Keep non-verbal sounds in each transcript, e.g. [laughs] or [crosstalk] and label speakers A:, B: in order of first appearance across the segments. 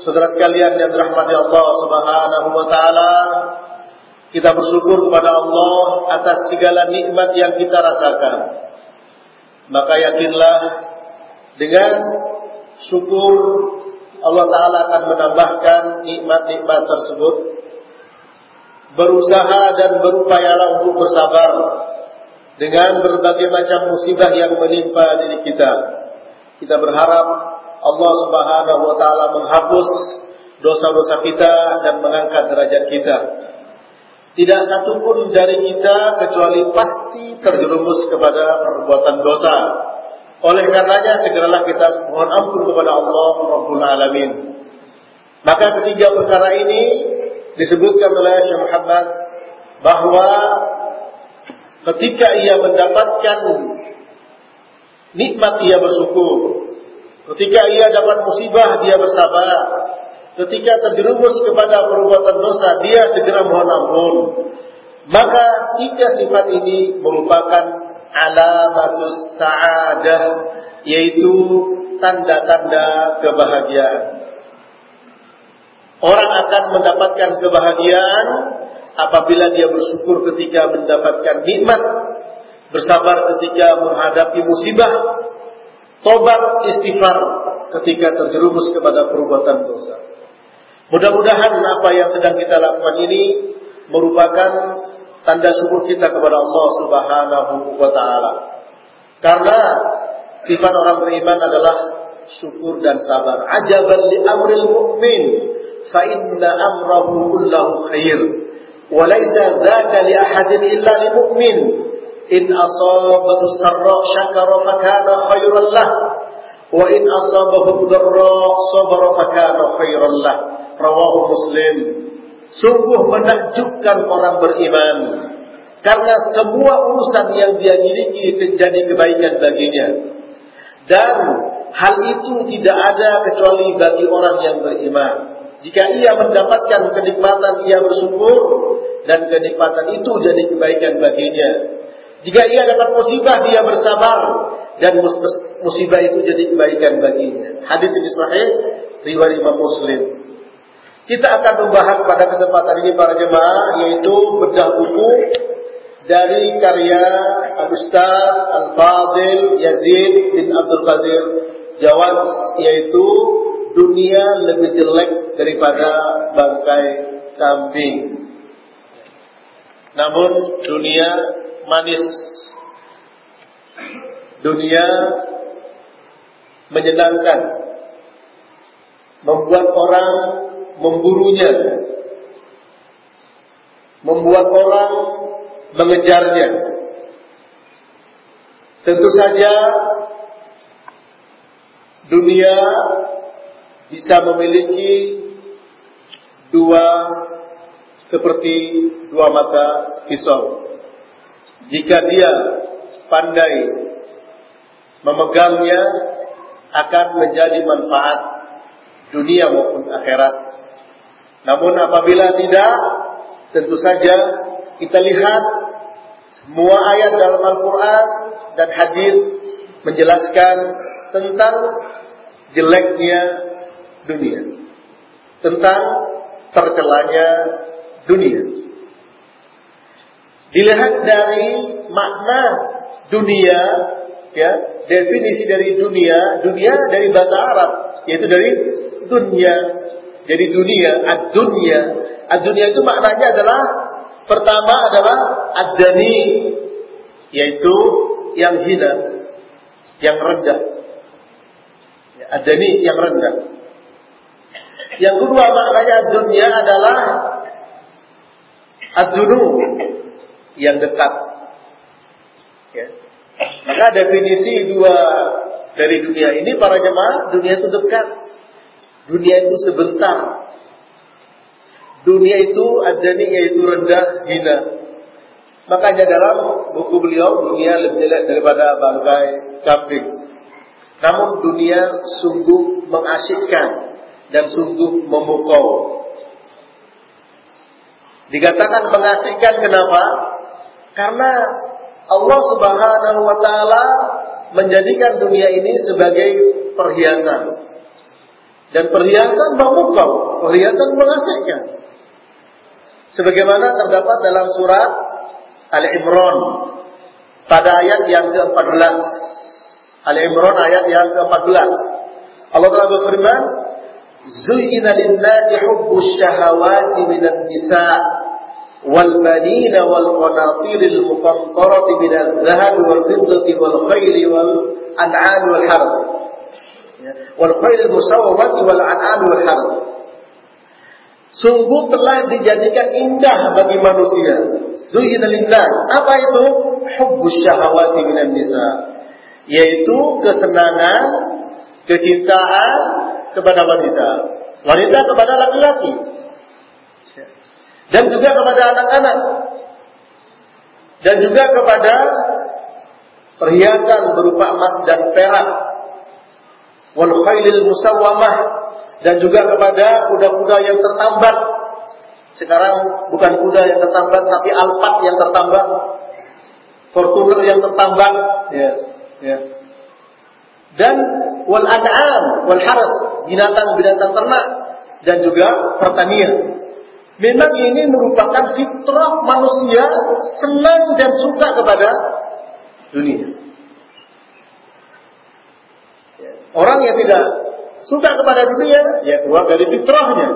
A: saudara sekalian yang dirahmati Allah Subhanahu wa taala, kita bersyukur kepada Allah atas segala nikmat yang kita rasakan. Maka yakinlah dengan syukur Allah taala akan menambahkan nikmat-nikmat tersebut. Berusaha dan berupayalah untuk bersabar dengan berbagai macam musibah yang menimpa diri kita. Kita berharap Allah Subhanahu wa taala menghapus dosa-dosa kita dan mengangkat derajat kita. Tidak satu pun dari kita kecuali pasti terjerumus kepada perbuatan dosa. Oleh karenanya segeralah kita mohon ampun kepada Allah Rabbul Alamin. Maka ketiga perkara ini disebutkan oleh Syekh Muhammad bahwa ketika ia mendapatkan nikmat ia bersyukur. Ketika ia dapat musibah dia bersabar. Ketika terjerumus kepada perbuatan dosa dia segera mohon ampun. Maka tiga sifat ini merupakan alamatus sa'adah yaitu tanda-tanda kebahagiaan. Orang akan mendapatkan kebahagiaan apabila dia bersyukur ketika mendapatkan nikmat bersabar ketika menghadapi musibah, tobat istighfar ketika terjerumus kepada perbuatan dosa. Mudah-mudahan apa yang sedang kita lakukan ini merupakan tanda syukur kita kepada Allah Subhanahu wa taala. Karena sifat orang beriman adalah syukur dan sabar. Ajaban li amril mu'min fa inna amrahu kullahu khair. Wa laisa dzaka li ahadin illa lil mu'min. In asabatu sarra syakara fakana khairan lah. Wa in asabahu darra sabara fakana khairan lah. Rawahu Muslim. Sungguh menakjubkan orang beriman. Karena semua urusan yang dia miliki menjadi kebaikan baginya. Dan hal itu tidak ada kecuali bagi orang yang beriman. Jika ia mendapatkan kenikmatan, ia bersyukur. Dan kenikmatan itu jadi kebaikan baginya jika ia dapat musibah, dia bersabar dan musibah itu jadi kebaikan baginya. Hadis ini sahih riwayat Imam Muslim. Kita akan membahas pada kesempatan ini para jemaah yaitu bedah buku dari karya Al-Ustaz Al-Fadil Yazid bin Abdul Qadir Jawad yaitu dunia lebih jelek daripada bangkai kambing. Namun dunia manis. Dunia menyenangkan. Membuat orang memburunya. Membuat orang mengejarnya. Tentu saja dunia bisa memiliki dua seperti dua mata pisau. Jika dia pandai memegangnya akan menjadi manfaat dunia maupun akhirat. Namun apabila tidak, tentu saja kita lihat semua ayat dalam Al-Quran dan hadis menjelaskan tentang jeleknya dunia, tentang tercelanya dunia. Dilihat dari makna dunia, ya definisi dari dunia, dunia dari bahasa Arab, yaitu dari dunia. Jadi dunia, ad-dunya. Ad-dunya itu maknanya adalah pertama adalah ad-dani, yaitu yang hina, yang rendah. Ya, ad-dani yang rendah. Yang kedua maknanya dunia adalah ad-dunu, yang dekat. Ya. Maka definisi dua dari dunia ini para jemaah, dunia itu dekat. Dunia itu sebentar. Dunia itu adani yaitu rendah, hina. Makanya dalam buku beliau dunia lebih jelek daripada bangkai kambing. Namun dunia sungguh mengasyikkan dan sungguh memukau. Dikatakan mengasyikkan kenapa? Karena Allah Subhanahu wa taala menjadikan dunia ini sebagai perhiasan. Dan perhiasan memukau, perhiasan mengasihkan. Sebagaimana terdapat dalam surat Al-Imran pada ayat yang ke-14. Al-Imran ayat yang ke-14. Allah telah berfirman, "Zuyyina lin-nasi hubbus syahawati minan nisa' والبنين والقناطير المقنطرة من الذهب والفضة والخيل والأنعام والحرث والخيل المسومة والأنعام والحرث Sungguh telah dijadikan indah bagi manusia. Zuyyina linnas. Apa itu? Hubbus syahawati minan nisa. Yaitu kesenangan, kecintaan kepada wanita. Wanita kepada laki-laki dan juga kepada anak-anak. Dan juga kepada perhiasan berupa emas dan perak. Wal khailil musawwamah. Dan juga kepada kuda-kuda yang tertambat. Sekarang bukan kuda yang tertambat tapi alpat yang tertambat. Fortuner yang tertambat. Ya ya. Dan wal an'am wal harth binatang-binatang ternak. Dan juga pertanian Memang ini merupakan fitrah manusia senang dan suka kepada dunia. Orang yang tidak suka kepada dunia, ya keluar dari fitrahnya.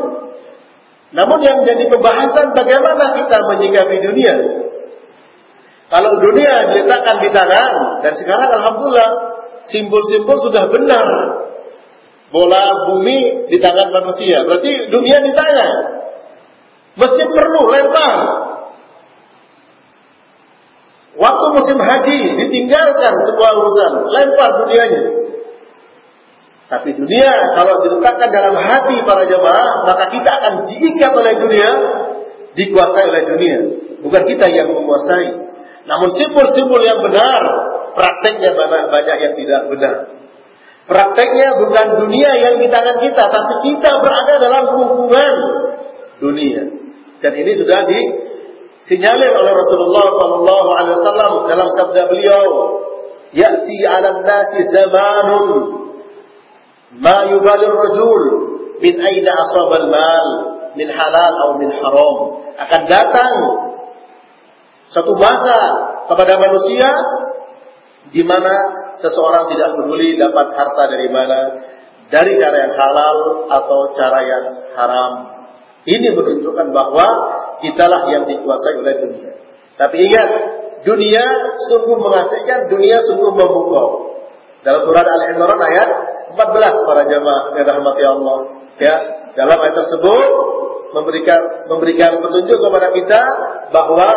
A: Namun yang jadi pembahasan bagaimana kita menyikapi dunia. Kalau dunia diletakkan di tangan, dan sekarang Alhamdulillah, simbol-simbol sudah benar. Bola bumi di tangan manusia, berarti dunia di tangan. Masjid perlu lempar. Waktu musim haji ditinggalkan sebuah urusan, lempar dunianya. Tapi dunia kalau diletakkan dalam hati para jemaah, maka kita akan diikat oleh dunia, dikuasai oleh dunia. Bukan kita yang menguasai. Namun simbol-simbol yang benar, prakteknya banyak, banyak yang tidak benar. Prakteknya bukan dunia yang di tangan kita, tapi kita berada dalam hubungan dunia. Dan ini sudah disinyalir oleh Rasulullah sallallahu alaihi wasallam dalam sabda beliau, "Ya'ti 'alan nasi zamanun ma yubalir rajul min aina asaba al-mal min halal atau min haram." Akan datang satu masa kepada manusia di mana seseorang tidak peduli dapat harta dari mana, dari cara yang halal atau cara yang haram. Ini menunjukkan bahwa kitalah yang dikuasai oleh dunia. Tapi ingat, dunia sungguh mengasihkan, dunia sungguh memukau. Dalam surat Al-Imran ayat 14 para jamaah yang rahmati Allah. Ya, dalam ayat tersebut memberikan memberikan petunjuk kepada kita bahwa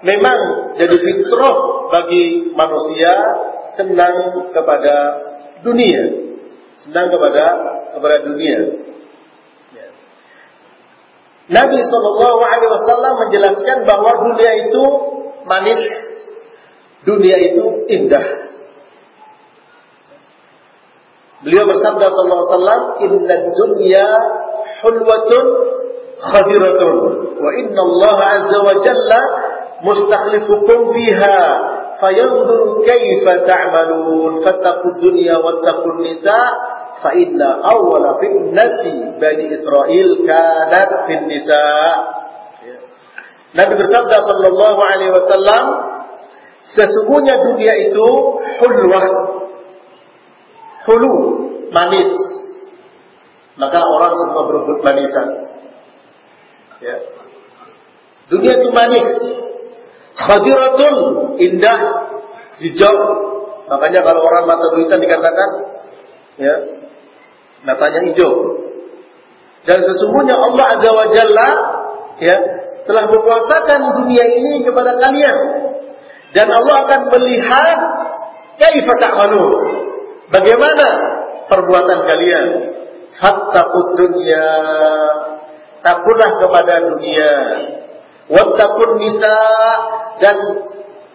A: memang jadi fitrah bagi manusia senang kepada dunia, senang kepada kepada dunia. Nabi Shallallahu Alaihi Wasallam menjelaskan bahwa dunia itu manis, dunia itu indah. Beliau bersabda sallallahu alaihi wasallam, "Inna dunya hulwatun khadiratun wa inna Allah azza wa jalla mustakhlifukum fiha fayanzur kaifa ta'malun fattaqud dunya wattaqun nisa inna awwala fitnati bani Israel kanat fin nisa. Nabi bersabda sallallahu alaihi wasallam sesungguhnya dunia itu hulwah. Hulu manis. Maka orang semua berebut manisan. Ya. Dunia itu manis. Khadiratun indah hijau. Makanya kalau orang mata duitan dikatakan ya matanya hijau. Dan sesungguhnya Allah azza wa jalla ya telah berkuasakan dunia ini kepada kalian. Dan Allah akan melihat kaifa ta'malun bagaimana perbuatan kalian. Hatta dunya. Takutlah kepada dunia. Wattaqun nisa. Dan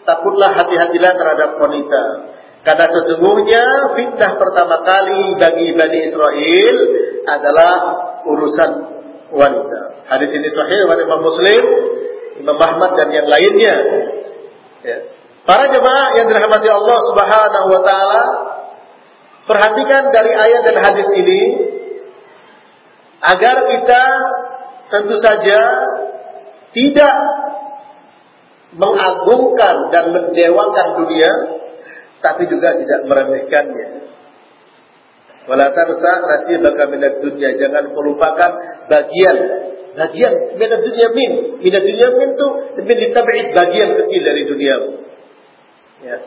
A: takutlah hati-hatilah terhadap wanita karena sesungguhnya fitnah pertama kali bagi Bani Israel adalah urusan wanita. Hadis ini sahih oleh Imam Muslim, Imam Ahmad dan yang lainnya. Ya. Para jemaah yang dirahmati Allah Subhanahu wa taala, perhatikan dari ayat dan hadis ini agar kita tentu saja tidak mengagungkan dan mendewakan dunia, tapi juga tidak meremehkannya. Wala tansa nasibaka minad dunya, jangan melupakan bagian bagian minad dunya min. Minad dunya min itu min ditab'id bagian kecil dari dunia. Ya.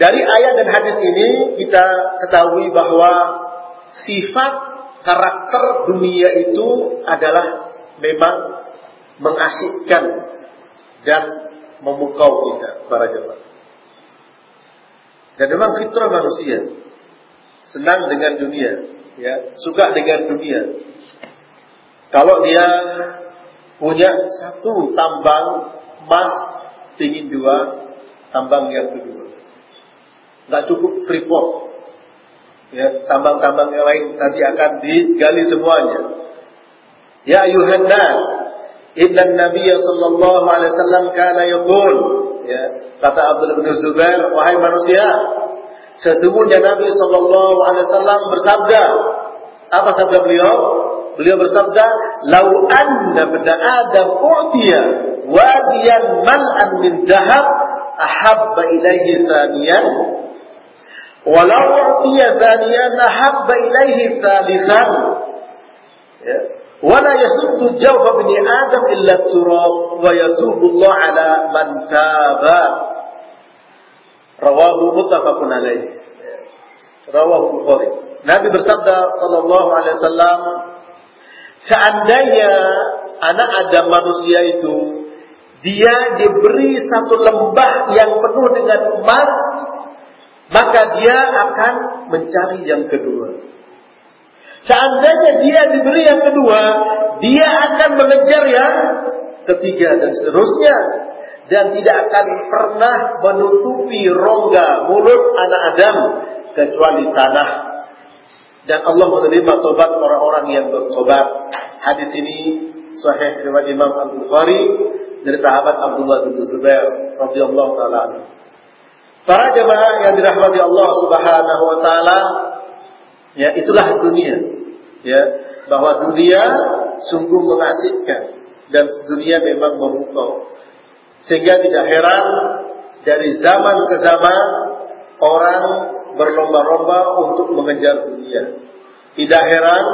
A: Dari ayat dan hadis ini kita ketahui bahwa sifat karakter dunia itu adalah memang mengasyikkan dan memukau kita para jemaah. Dan memang fitrah manusia senang dengan dunia, ya, suka dengan dunia. Kalau dia punya satu tambang emas, ingin dua tambang yang kedua. Nggak cukup freeport. Ya, tambang-tambang yang lain nanti akan digali semuanya. Ya ayuhan nas, inna Nabi sallallahu alaihi wasallam kana yaqul, ya, kata Abdullah bin Zubair, wahai manusia, sesungguhnya Nabi sallallahu alaihi wasallam bersabda, apa sabda beliau? Beliau bersabda, "Lau anna benda Adam utiya wadiyan mal'an min dhahab ahabba ilaihi thaniyan walau utiya thaniyan ahabba ilaihi thalithan." Ya. ولا يسد جوف ابن آدم إلا التراب ويتوب الله على من تاب Rawahu muttafaqun alaih. Rawahu Bukhari. Nabi bersabda sallallahu alaihi wasallam, seandainya anak Adam manusia itu dia diberi satu lembah yang penuh dengan emas, maka dia akan mencari yang kedua. Seandainya dia diberi yang kedua, dia akan mengejar yang ketiga dan seterusnya dan tidak akan pernah menutupi rongga mulut anak Adam kecuali tanah. Dan Allah menerima tobat orang-orang yang bertobat. Hadis ini sahih riwayat Imam Al-Bukhari dari sahabat Abdullah bin Zubair radhiyallahu taala Para jemaah yang dirahmati Allah Subhanahu wa taala, ya itulah dunia. Ya, bahwa dunia sungguh mengasihkan dan dunia memang memukau. Sehingga tidak heran dari zaman ke zaman orang berlomba-lomba untuk mengejar dunia. Tidak heran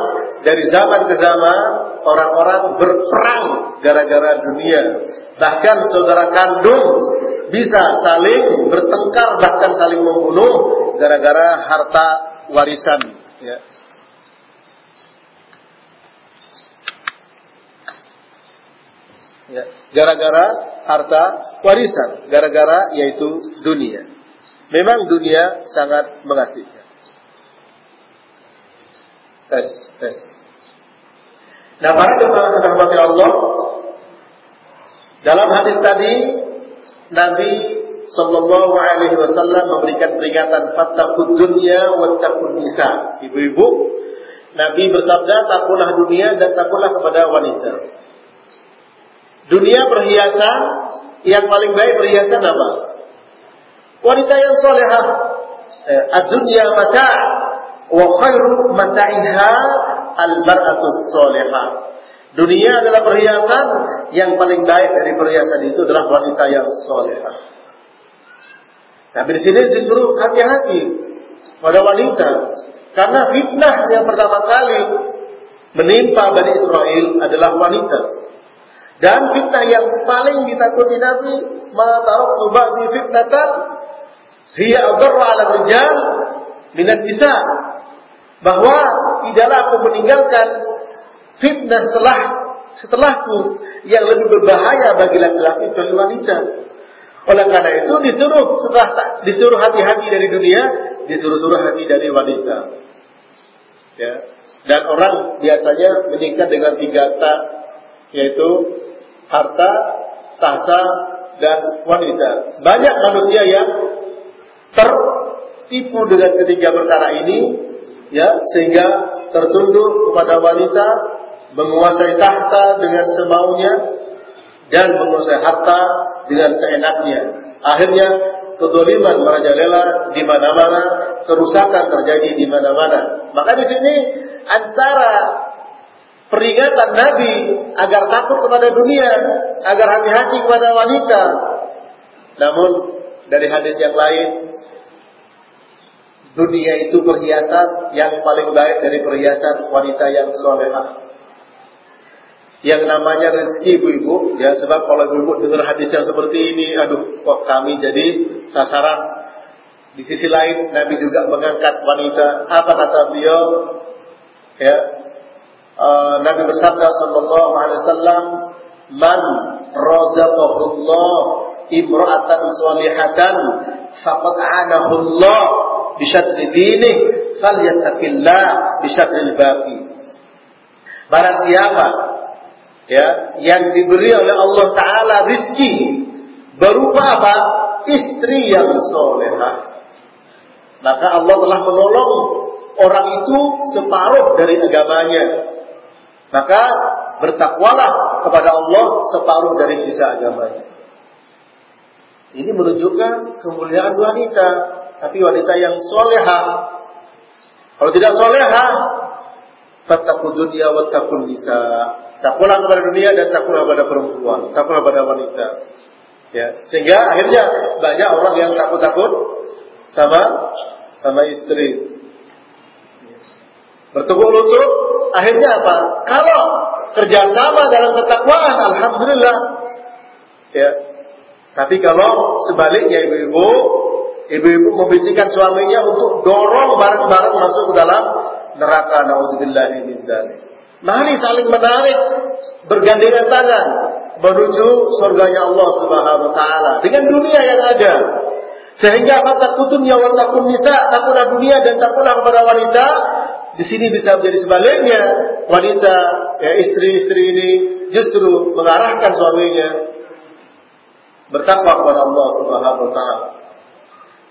A: dari zaman ke zaman orang-orang berperang gara-gara dunia. Bahkan saudara kandung bisa saling bertengkar bahkan saling membunuh gara-gara harta warisan. Ya. Ya, gara-gara harta warisan, gara-gara yaitu dunia. Memang dunia sangat mengasihkan. Tes, tes. Nah, para rahmati Allah, dalam hadis tadi Nabi Sallallahu Alaihi Wasallam memberikan peringatan fattakud dunia wattakun nisa. Ibu-ibu, Nabi bersabda takulah dunia dan takulah kepada wanita. Dunia perhiasan yang paling baik perhiasan apa? Wanita yang solehah. Eh, Ad-dunya mata' wa khairu mata'iha al-mar'atus solehah. Dunia adalah perhiasan yang paling baik dari perhiasan itu adalah wanita yang solehah. Tapi di sini disuruh hati-hati pada wanita karena fitnah yang pertama kali menimpa Bani Israel adalah wanita. Dan fitnah yang paling ditakuti Nabi, ma taraktu ba'di fitnatan hiya adarra 'ala rijal minat bisa bahwa tidaklah aku meninggalkan fitnah setelah setelahku yang lebih berbahaya bagi laki-laki dan wanita. Oleh karena itu disuruh setelah disuruh hati-hati dari dunia, disuruh-suruh hati dari wanita. Ya. Dan orang biasanya meningkat dengan tiga tak, yaitu harta, tahta, dan wanita. Banyak manusia yang tertipu dengan ketiga perkara ini, ya, sehingga tertunduk kepada wanita, menguasai tahta dengan semaunya, dan menguasai harta dengan seenaknya. Akhirnya kedoliman merajalela di mana-mana, kerusakan terjadi di mana-mana. Maka di sini antara peringatan Nabi agar takut kepada dunia, agar hati-hati kepada wanita. Namun dari hadis yang lain, dunia itu perhiasan yang paling baik dari perhiasan wanita yang solehah yang namanya rezeki ibu-ibu ya sebab kalau ibu-ibu dengar hadis yang seperti ini aduh kok kami jadi sasaran. Di sisi lain Nabi juga mengangkat wanita. Apa kata beliau? Ya uh, Nabi bersabda sallallahu alaihi wasallam man razaqahullah imra'atan salihatan faqad anahu Allah bi syadri dini falyattaqillah bi syadril baqi. Barang siapa ya yang diberi oleh Allah Taala rizki berupa apa? Istri yang solehah. Maka Allah telah menolong orang itu separuh dari agamanya. Maka bertakwalah kepada Allah separuh dari sisa agamanya. Ini menunjukkan kemuliaan wanita, tapi wanita yang solehah. Kalau tidak solehah, Fattaku dunia takun nisa. Takutlah kepada dunia dan takutlah kepada perempuan, takutlah kepada wanita. Ya, sehingga akhirnya banyak orang yang takut-takut sama sama istri. Bertukuk lutut, akhirnya apa? Kalau kerjasama dalam ketakwaan, alhamdulillah. Ya. Tapi kalau sebaliknya ibu-ibu, ibu-ibu membisikkan suaminya untuk dorong bareng-bareng masuk ke dalam neraka naudzubillahi min. Mari saling menarik bergandengan tangan menuju surganya Allah Subhanahu wa taala dengan dunia yang ada. Sehingga kata kutunya wa takun nisa, takutlah dunia dan takutlah kepada wanita. Di sini bisa menjadi sebaliknya. Wanita, ya istri-istri ini justru mengarahkan suaminya bertakwa kepada Allah Subhanahu wa taala.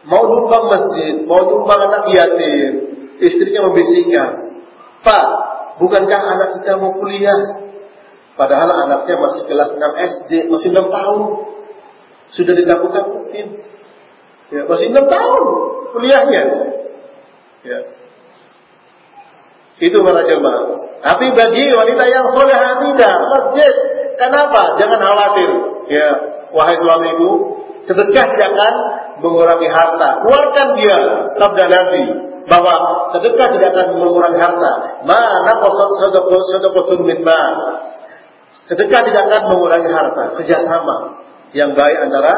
A: Mau numpang masjid, mau numpang anak yatim, istrinya membisikkan, Pak, bukankah anak kita mau kuliah? Padahal anaknya masih kelas 6 SD, masih 6 tahun. Sudah ditakut-takutin. Ya, masih 6 tahun kuliahnya. Ya. Itu para jemaah. Tapi bagi wanita yang soleh tidak, masjid. Kenapa? Jangan khawatir. Ya, wahai suamiku, sedekah tidak mengurangi harta. Keluarkan dia sabda Nabi bahwa sedekah tidak akan mengurangi harta. Mana kosot sedekah sedekah min mal. Sedekah tidak akan mengurangi harta. Kerjasama yang baik antara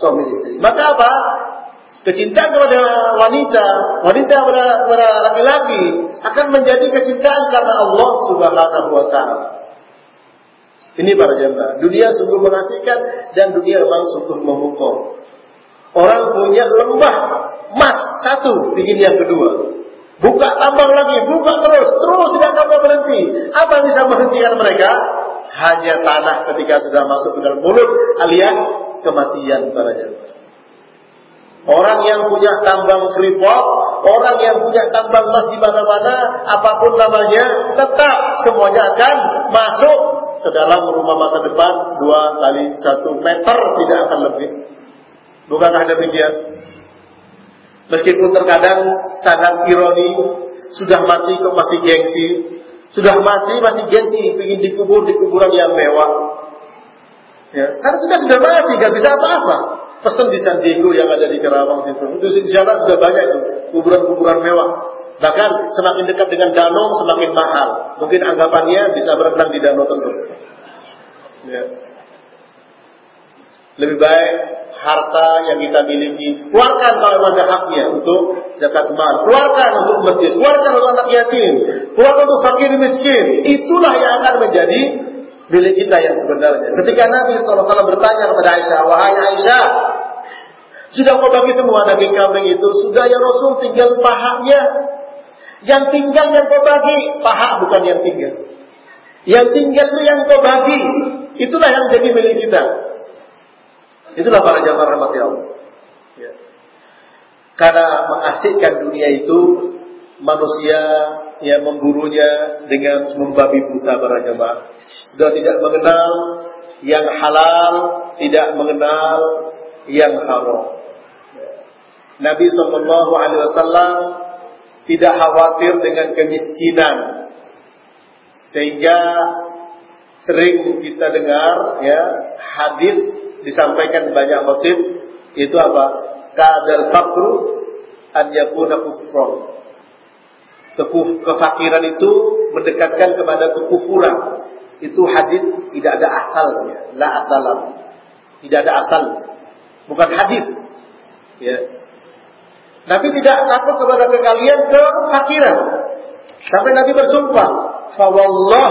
A: suami istri. Maka apa? Kecintaan kepada wanita, wanita kepada, kepada laki-laki akan menjadi kecintaan karena Allah Subhanahu wa taala. Ini para jemaah. Dunia sungguh mengasihkan dan dunia memang sungguh memukul. Orang punya lembah Mas satu, bikin yang kedua. Buka tambang lagi, buka terus, terus tidak akan berhenti. Apa yang bisa menghentikan mereka? Hanya tanah ketika sudah masuk ke dalam mulut alias kematian para jemaah. Orang yang punya tambang freeport, orang yang punya tambang emas di mana-mana, apa pun namanya, tetap semuanya akan masuk ke dalam rumah masa depan dua kali satu meter tidak akan lebih. Bukankah demikian? Meskipun terkadang sangat ironi, sudah mati kok masih gengsi, sudah mati masih gengsi, ingin dikubur di kuburan yang mewah. Ya, karena kita sudah mati, gak bisa apa-apa. Pesan di San Diego yang ada di Kerawang situ. Itu di sana sudah banyak itu kuburan-kuburan mewah. Bahkan semakin dekat dengan danau semakin mahal. Mungkin anggapannya bisa berenang di danau tersebut. Ya. Lebih baik harta yang kita miliki keluarkan kalau ada haknya untuk zakat mal, keluarkan untuk masjid, keluarkan untuk anak yatim, keluarkan untuk fakir miskin. Itulah yang akan menjadi milik kita yang sebenarnya. Ketika Nabi SAW bertanya kepada Aisyah, wahai Aisyah, sudah kau bagi semua daging kambing itu? Sudah ya Rasul, tinggal pahanya. Yang tinggal yang kau bagi, paha bukan yang tinggal. Yang tinggal itu yang kau bagi. Itulah yang jadi milik kita. Itulah para jamaah rahmat Allah. Ya. Karena mengasikkan dunia itu manusia yang memburunya dengan membabi buta para jamaah. Sudah tidak mengenal yang halal, tidak mengenal yang haram. Nabi Shallallahu Alaihi Wasallam tidak khawatir dengan kemiskinan, sehingga sering kita dengar ya hadis disampaikan banyak motif itu apa? Kadal fakru an yakuna kufron kefakiran itu mendekatkan kepada kekufuran. Itu hadis tidak ada asalnya. La asalam. Tidak ada asal. Bukan hadis. Ya. Nabi tidak takut kepada kekalian kefakiran. Sampai Nabi bersumpah fawallah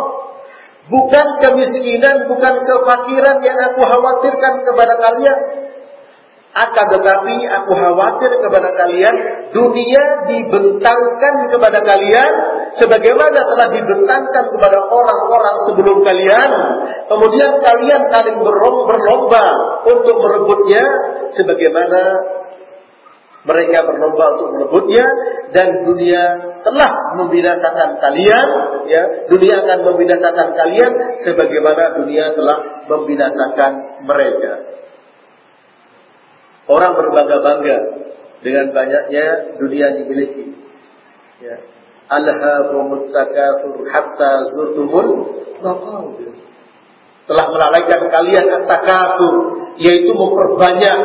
A: Bukan kemiskinan, bukan kefakiran yang aku khawatirkan kepada kalian. Akan tetapi aku khawatir kepada kalian, dunia dibentangkan kepada kalian sebagaimana telah dibentangkan kepada orang-orang sebelum kalian. Kemudian kalian saling berlomba untuk merebutnya sebagaimana mereka berlomba untuk merebutnya dan dunia telah membinasakan kalian ya. Dunia akan membinasakan kalian sebagaimana dunia telah membinasakan mereka. Orang berbangga-bangga dengan banyaknya dunia yang dimiliki. Ya. Hatta maqabir. Telah melalaikan kalian at-takatsur yaitu memperbanyak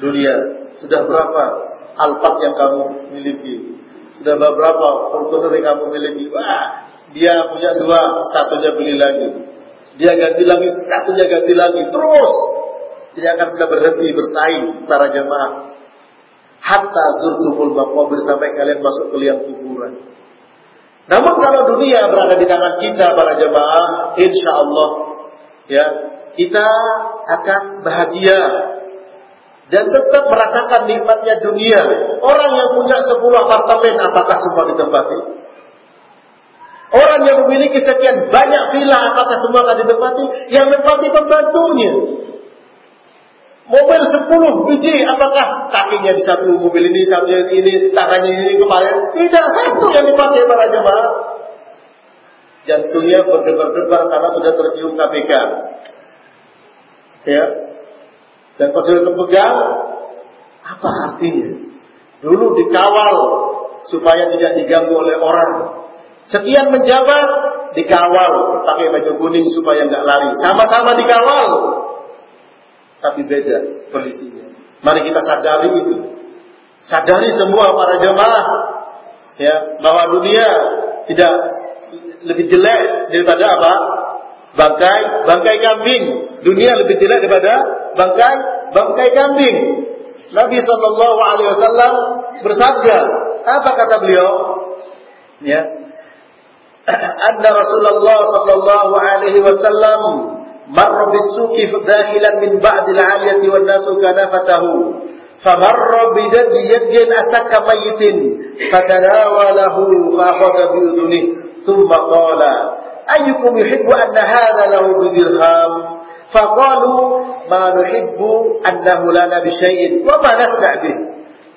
A: dunia sudah berapa Alphard yang kamu miliki? Sudah berapa Fortuner yang kamu miliki? Wah, dia punya dua, satunya beli lagi. Dia ganti lagi, satunya ganti lagi. Terus. Tidak akan pernah berhenti bersaing para jemaah. Hatta zurtumul maqabir sampai kalian masuk ke liang kuburan. Namun kalau dunia berada di tangan kita para jemaah, insya Allah ya kita akan bahagia dan tetap merasakan nikmatnya dunia. Orang yang punya 10 apartemen apakah semua ditempati? Orang yang memiliki sekian banyak villa apakah semua akan ditempati? Yang menempati pembantunya. Mobil 10 biji apakah kakinya di satu mobil ini, satu ini, tangannya ini kemarin? Tidak satu yang dipakai para jemaah. Jantungnya berdebar-debar karena sudah tercium KPK. Ya, dan pas sudah pegang, apa artinya? Dulu dikawal supaya tidak diganggu oleh orang. Sekian menjabat dikawal pakai baju kuning supaya nggak lari. Sama-sama dikawal, tapi beda kondisinya. Mari kita sadari itu. Sadari semua para jemaah. Ya, bahwa dunia tidak lebih jelek daripada apa? Bangkai bangkai kambing. Dunia lebih jelek daripada bangkai bangkai kambing. Nabi Shallallahu Alaihi Wasallam bersabda, apa kata beliau? Ya, [clears throat] Anda Rasulullah Sallallahu Alaihi Wasallam marra bisuki dakhilan min ba'dil aliyati wan nasu kanafatahu فمر بيد يد أسك ميت فتناوله فأخذ بأذنه ثم قال أيكم يحب أن هذا له بدرهم؟ فقالوا ما نحب أنه لنا بشيء وما نسمع به.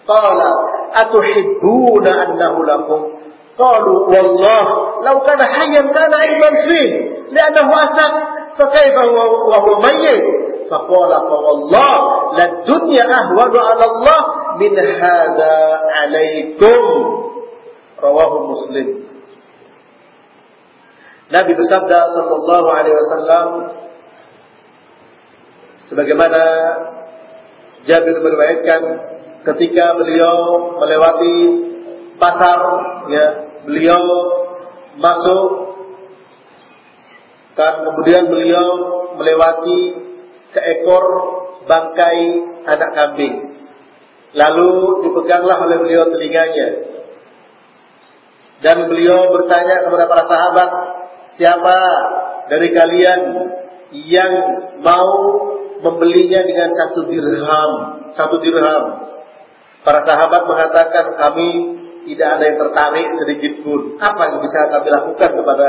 A: قال أتحبون أنه لكم؟ قالوا والله لو كان حيا كان علما فيه لأنه أسف فكيف وهو ميت؟ فقال فوالله للدنيا أهون على الله من هذا عليكم. رواه مسلم. Nabi bersabda sallallahu alaihi wasallam sebagaimana Jabir meriwayatkan ketika beliau melewati pasar ya beliau masuk kan kemudian beliau melewati seekor bangkai anak kambing. Lalu dipeganglah oleh beliau telinganya. Dan beliau bertanya kepada para sahabat siapa dari kalian yang mau membelinya dengan satu dirham? Satu dirham. Para sahabat mengatakan kami tidak ada yang tertarik sedikit pun. Apa yang bisa kami lakukan kepada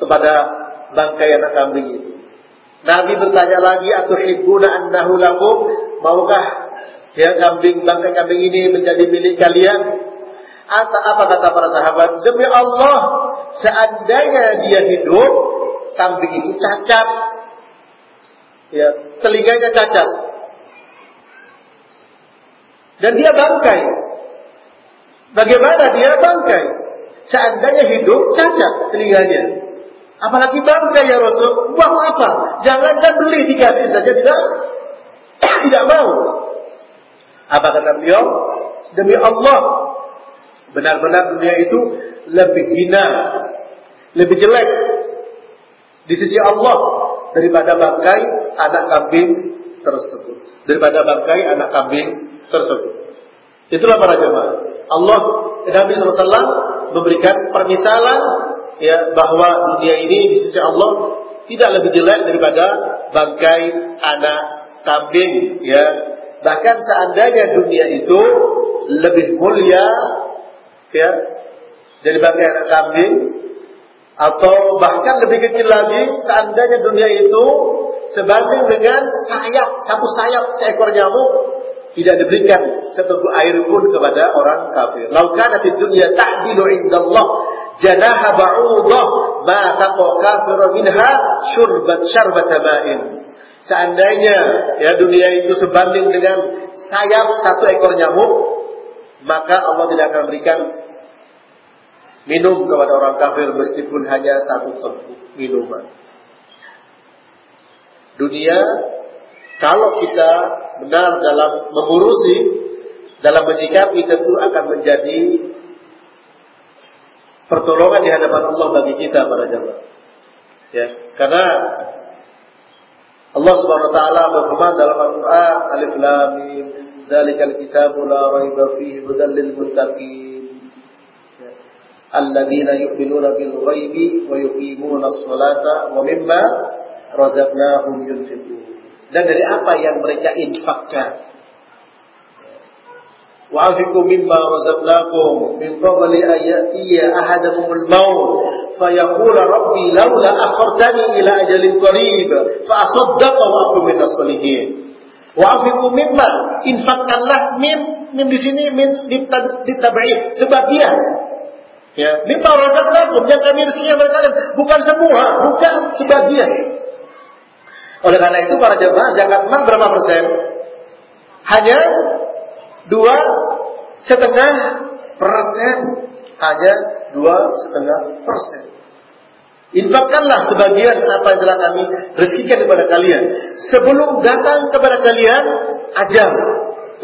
A: kepada bangkai anak kambing itu? Nabi bertanya lagi atau hibuna annahu lakum? Maukah ya kambing bangkai kambing ini menjadi milik kalian? Atau apa kata para sahabat? Demi Allah seandainya dia hidup kambing itu cacat ya telinganya cacat dan dia bangkai bagaimana dia bangkai seandainya hidup cacat telinganya Apalagi bangga ya Rasul. Uang apa? Jangankan beli dikasih saja tidak tidak mau. Apa kata beliau? Demi Allah, benar-benar dunia itu lebih hina, lebih jelek di sisi Allah daripada bangkai anak kambing tersebut. Daripada bangkai anak kambing tersebut. Itulah para jemaah. Allah Nabi SAW memberikan permisalan ya bahwa dunia ini di sisi Allah tidak lebih jelek daripada bangkai anak kambing ya bahkan seandainya dunia itu lebih mulia ya dari bangkai anak kambing atau bahkan lebih kecil lagi seandainya dunia itu sebanding dengan sayap satu sayap seekor nyamuk tidak diberikan seteguk air pun kepada orang kafir. Laukana di dunia ta'dilu indallah janaha ba'udah ma taqa kafir minha syurbat syarbat ma'in. Seandainya ya dunia itu sebanding dengan sayap satu ekor nyamuk, maka Allah tidak akan berikan minum kepada orang kafir meskipun hanya satu teguk minuman. Dunia kalau kita benar dalam mengurusi, dalam menyikapi tentu akan menjadi pertolongan di hadapan Allah bagi kita para jamaah. Ya, karena Allah Subhanahu wa taala berfirman dalam Al-Qur'an Alif Lam Mim Dzalikal kitabu la raiba fihi hudal lil muttaqin alladzina yu'minuna bil ghaibi wa yuqimuna sholata wa mimma razaqnahum yunfiqun. Dan dari apa yang mereka infakkan. Wa afiku mimma razaqnakum min qabli an ya'tiya ahadakumul maut fayaqula rabbi laula akhartani ila ajalin qarib fa wa akun minas. Wa afiku mimma mim mim di sini min ditab'id sebagian ya. Mimma razaqnakum yang kami rezekikan kepada kalian bukan semua bukan sebagian. Oleh karena itu para jemaah zakat mal berapa persen? Hanya dua setengah persen. Hanya dua setengah persen. Infakkanlah sebagian apa yang telah kami rezekikan kepada kalian. Sebelum datang kepada kalian ajal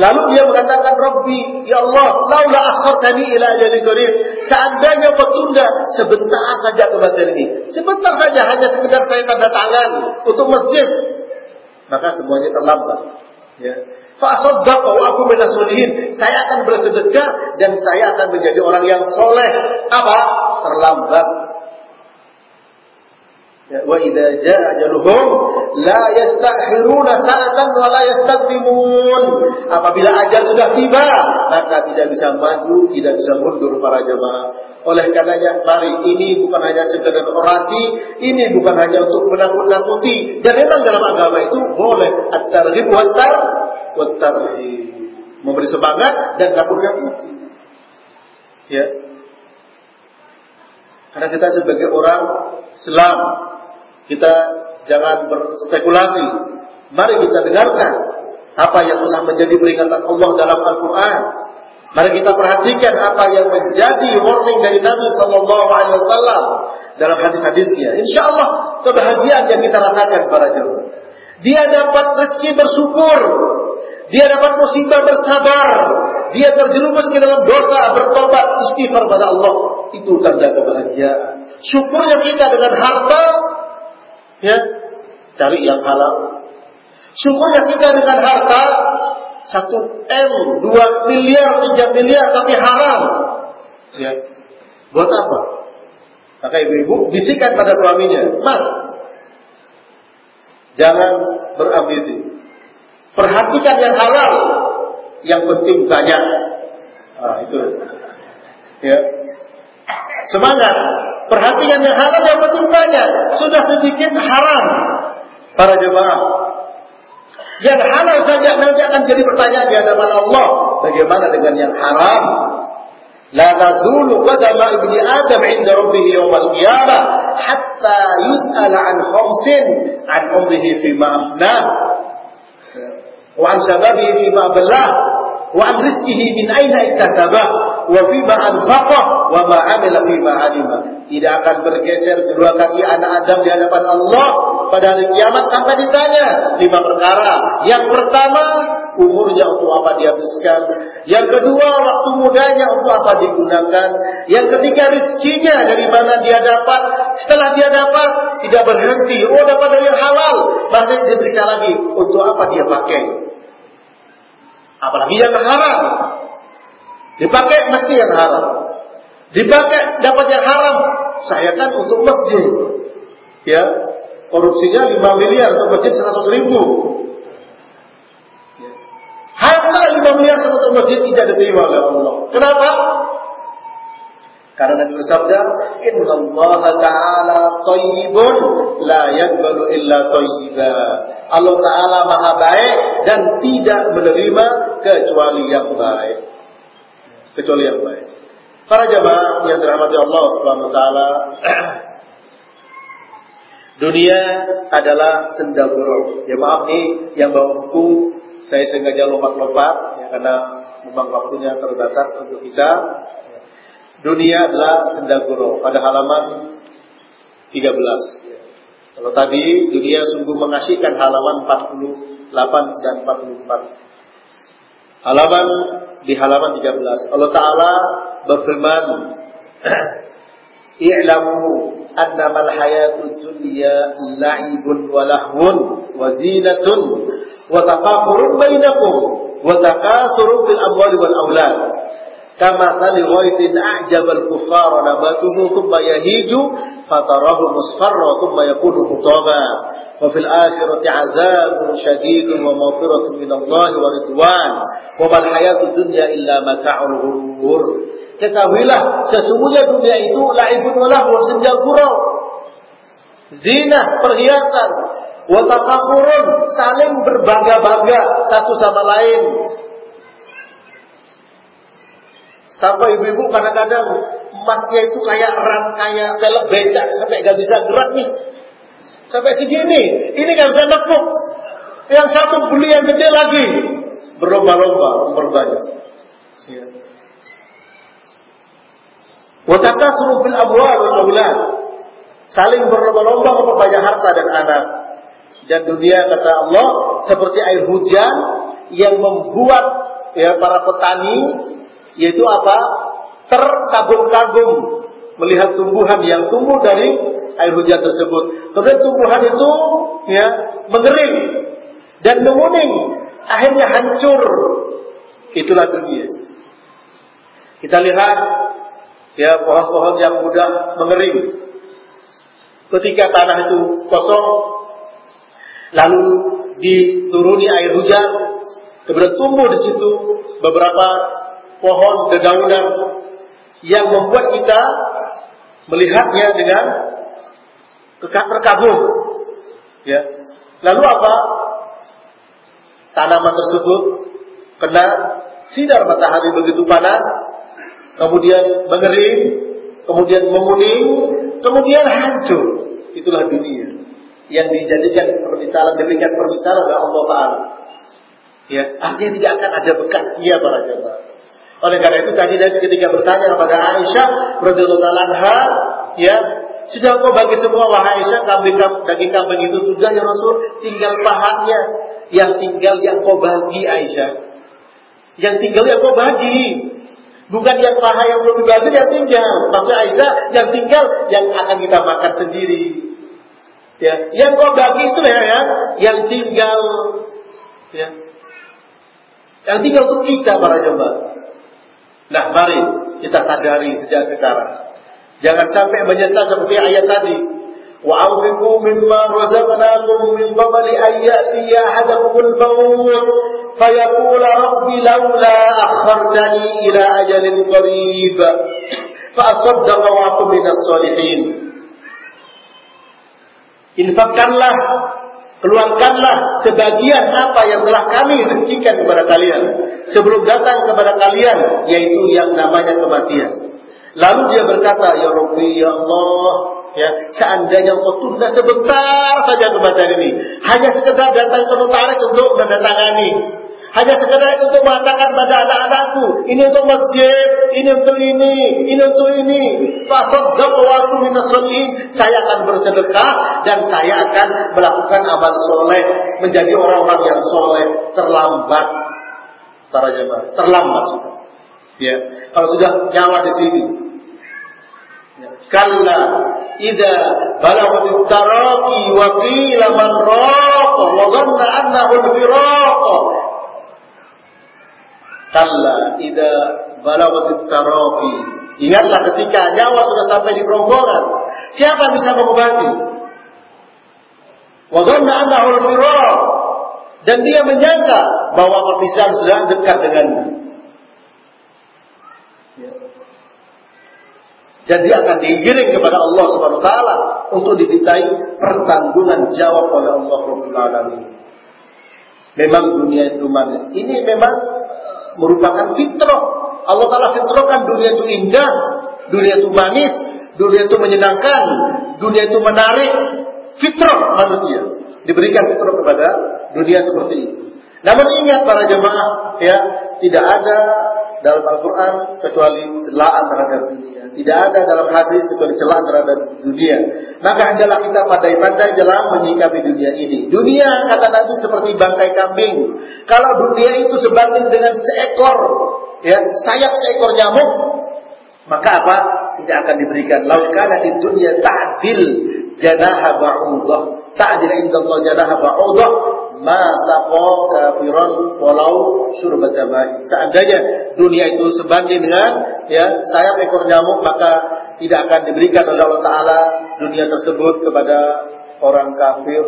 A: Lalu dia mengatakan, Rabbi, ya Allah, laula akhartani ila ajalin qarib. Seandainya kau tunda sebentar saja kematian ini. Sebentar saja, hanya sekedar saya tanda tangan untuk masjid. Maka semuanya terlambat. Ya. Fa'asaddaqa wa aku minasulihin. Saya akan bersedekah dan saya akan menjadi orang yang soleh. Apa? Terlambat. Wa idza jaa ajaluhum la yastakhiruna sa'atan wa la yastaqdimun. Apabila ajal sudah tiba, maka tidak bisa maju, tidak bisa mundur para jemaah. Oleh karenanya, mari ini bukan hanya sekedar orasi, ini bukan hanya untuk menakut-nakuti. Dan memang dalam agama itu boleh at-targhib wa tar wa Memberi semangat dan nakut-nakuti. Ya. Karena kita sebagai orang Islam kita jangan berspekulasi. Mari kita dengarkan apa yang telah menjadi peringatan Allah dalam Al-Quran. Mari kita perhatikan apa yang menjadi warning dari Nabi Sallallahu Alaihi Wasallam dalam hadis-hadisnya. Insya Allah kebahagiaan yang kita rasakan para jemaah. Dia dapat rezeki bersyukur, dia dapat musibah bersabar, dia terjerumus ke dalam dosa bertobat istighfar pada Allah. Itu tanda kebahagiaan. Syukurnya kita dengan harta Ya, cari yang halal. Syukurnya kita dengan harta satu M, dua miliar, tiga miliar, tapi haram. Ya, buat apa? Maka ibu-ibu bisikan pada suaminya, Mas, jangan berambisi. Perhatikan yang halal, yang penting banyak. Ah, itu. Ya. Semangat. Perhatikan yang halal yang penting banyak. Sudah sedikit haram. Para jemaah. Yang halal saja nanti akan jadi pertanyaan di hadapan Allah. Bagaimana dengan yang haram? La tazulu qadama ibni Adam inda rabbih yawm al-qiyamah hatta yus'al an khamsin an umrihi fi ma afnah wa an shababihi fi ma wa an rizqihi min aina iktasabah wa fi ma anfaqah wa ma amila fi ma alima. Tidak akan bergeser kedua kaki anak Adam di hadapan Allah pada hari kiamat sampai ditanya lima perkara. Yang pertama, umurnya untuk apa dia habiskan. Yang kedua, waktu mudanya untuk apa digunakan. Yang ketiga, rizkinya dari mana dia dapat. Setelah dia dapat, tidak berhenti. Oh, dapat dari halal. Masih diperiksa lagi untuk apa dia pakai. Apalagi yang haram. Dipakai mesti yang haram. Dipakai dapat yang haram. Saya kan untuk masjid. Ya, korupsinya 5 miliar untuk masjid 100 ribu. Ya. Harta 5 miliar untuk masjid tidak diterima oleh Allah. Kenapa? Karena Nabi bersabda, Inna Allah Ta'ala tayyibun la yaqbalu illa tayyiba. Allah Ta'ala maha baik dan tidak menerima kecuali yang baik kecuali yang baik. Para jamaah yang dirahmati Allah Subhanahu wa taala, [clears throat] dunia adalah sendal buruk. Ya maaf nih yang bawa buku, saya sengaja lompat-lompat ya karena memang waktunya terbatas untuk kita. Dunia adalah sendal buruk pada halaman 13. Kalau tadi dunia sungguh mengasihkan halaman 48 dan 44. Halaman di halaman 13. Allah Ta'ala berfirman, I'lamu annamal hayatud dunya la'ibun wa lahwun wa zinatun wa taqafurun bainakum wa takasurun fil amwali wal aulad. Kama tali ghaithin a'jabal kuffara nabatuhu thumma yahiju fatarahu musfarra thumma yakunu hutama. وفي الآخرة عذاب شديد ومغفرة من الله ورضوان وما الحياة الدنيا إلا متاع الغرور Ketahuilah sesungguhnya dunia itu laibun walahu senja gurau. Zina, perhiasan, watakakurun, saling berbangga-bangga satu sama lain. Sampai ibu-ibu kadang-kadang emasnya itu kayak rangkaian kayak becak sampai gak bisa gerak nih. Sampai segini. Ini kan bisa nepuk. Yang satu beli yang gede lagi. Berlomba-lomba memperbanyak. Ya. suruh fil aulad. Saling berlomba-lomba memperbanyak harta dan anak. Dan dunia kata Allah seperti air hujan yang membuat ya para petani yaitu apa? Terkagum-kagum melihat tumbuhan yang tumbuh dari air hujan tersebut. Kemudian tumbuhan itu ya mengering dan menguning, akhirnya hancur. Itulah dunia. Kita lihat ya pohon-pohon yang mudah mengering. Ketika tanah itu kosong, lalu dituruni air hujan, kemudian tumbuh di situ beberapa pohon dedaunan yang membuat kita melihatnya dengan terkagum. Ya. Lalu apa? Tanaman tersebut kena sinar matahari begitu panas, kemudian mengering, kemudian menguning, kemudian hancur. Itulah dunia yang dijadikan permisalan, diberikan permisalan oleh Allah Taala. Ya, artinya tidak akan ada bekasnya para jemaah. Oleh karena itu tadi Nabi ketika bertanya kepada Aisyah radhiyallahu anha, ya, sudah kau bagi semua wahai Aisyah kambing daging kambing itu sudah ya Rasul, tinggal pahanya yang tinggal yang kau bagi Aisyah. Yang tinggal yang kau bagi. Bukan yang paha yang belum dibagi yang tinggal. Maksud Aisyah yang tinggal yang akan kita makan sendiri. Ya, yang kau bagi itu ya, ya yang tinggal ya. Yang tinggal untuk kita para jemaah. Nah, mari kita sadari sejak sekarang. Jangan sampai menyesal seperti ayat tadi. Wa anfiqu mimma razaqnakum min qabli an ya'tiya ahadakumul maut fayaqula rabbi laula akhartani ila ajalin qarib fa asaddaqa wa akun minas salihin. Infakkanlah Keluarkanlah sebagian apa yang telah kami rezekikan kepada kalian sebelum datang kepada kalian yaitu yang namanya kematian. Lalu dia berkata, Ya Rabbi, Ya Allah, ya seandainya engkau tunda sebentar saja kematian ini, hanya sekedar datang ke notaris untuk menandatangani, hanya sekedar untuk mengatakan pada anak-anakku, ini untuk masjid, ini untuk ini, ini untuk ini. Fasaddaqu minasalihin. Saya akan bersedekah dan saya akan melakukan amal soleh, menjadi orang-orang yang soleh terlambat. Para jemaah, terlambat sudah. Ya, kalau sudah nyawa di sini. Kalla ida balaghat taraqi wa qila man raqa wa dhanna annahu al-firaqa Kalla ida balaghatit taraqi. Ingatlah ketika nyawa sudah sampai di kerongkongan. Siapa bisa mengobati? Wa dhanna annahu al Dan dia menyangka bahwa perpisahan sudah dekat dengannya. Dan dia akan digiring kepada Allah Subhanahu wa taala untuk dimintai pertanggungan jawab oleh Allah Rabbul Alamin. Memang dunia itu manis. Ini memang merupakan fitrah. Allah Ta'ala fitrahkan dunia itu indah, dunia itu manis, dunia itu menyenangkan, dunia itu menarik. Fitrah manusia. Diberikan fitrah kepada dunia seperti itu. Namun ingat para jemaah, ya, tidak ada dalam Al-Quran kecuali celaan terhadap dunia. Tidak ada dalam hadis kecuali celaan terhadap dunia. Maka hendaklah kita pandai-pandai dalam menyikapi dunia ini. Dunia kata Nabi seperti bangkai kambing. Kalau dunia itu sebanding dengan seekor ya sayap seekor nyamuk, maka apa? Tidak akan diberikan. Laukana di dunia ta'dil janaha ba'udah. Ta'dil indallah janaha ba'udah masaqa kafiran walau syurbata Seandainya dunia itu sebanding dengan ya sayap ekor nyamuk maka tidak akan diberikan oleh Allah taala dunia tersebut kepada orang kafir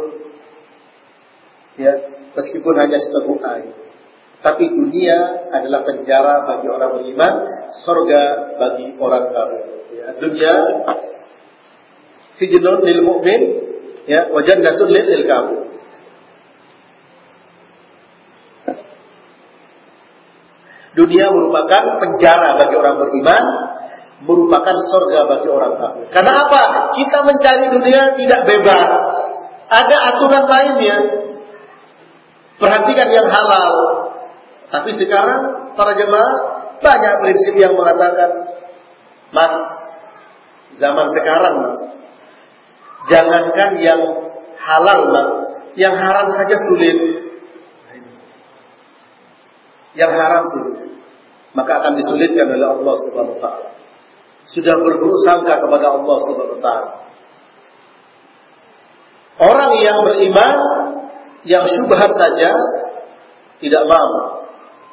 A: ya meskipun hanya seteguk air. Tapi dunia adalah penjara bagi orang beriman, surga bagi orang kafir. Ya, dunia sijnun lil mu'min ya wa jannatun lil kafir. Dunia merupakan penjara bagi orang beriman, merupakan surga bagi orang kafir. Karena apa? Kita mencari dunia tidak bebas. Ada aturan lainnya. Perhatikan yang halal. Tapi sekarang para jemaah banyak prinsip yang mengatakan, Mas, zaman sekarang Mas, jangankan yang halal Mas, yang haram saja sulit. yang haram sih, maka akan disulitkan oleh Allah Subhanahu wa taala. Sudah berburuk sangka kepada Allah Subhanahu wa taala. Orang yang beriman yang syubhat saja tidak mau.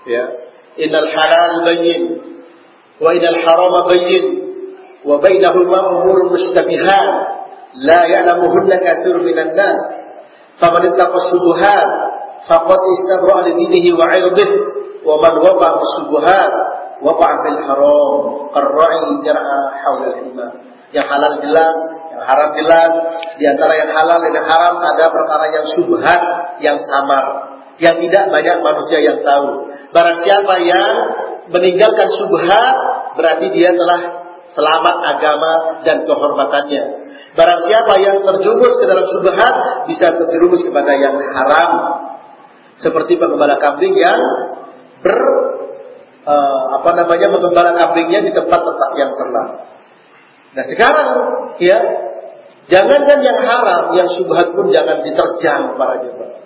A: Ya. Innal halal bayyin wa innal haram bayyin wa bainahuma umurun mushtabihat la ya'lamuhunna katsirun minan nas. Faman ittaqa syubhat faqad istabra li dinihi wa 'irdihi man waqa'a fi syubhat waqa'a fil haram qarra'i jar'a haula al-hima. Yang halal jelas, yang haram jelas. Di antara yang halal dan yang haram ada perkara yang syubhat, yang samar, yang tidak banyak manusia yang tahu. Barang siapa yang meninggalkan syubhat, berarti dia telah selamat agama dan kehormatannya. Barang siapa yang terjumus ke dalam syubhat, bisa terjerumus kepada yang haram. Seperti pengembala kambing yang ber uh, apa namanya mengembala kambingnya di tempat-tempat yang terlarang. Nah sekarang ya jangankan yang haram, yang subhat pun jangan diterjang para jemaah.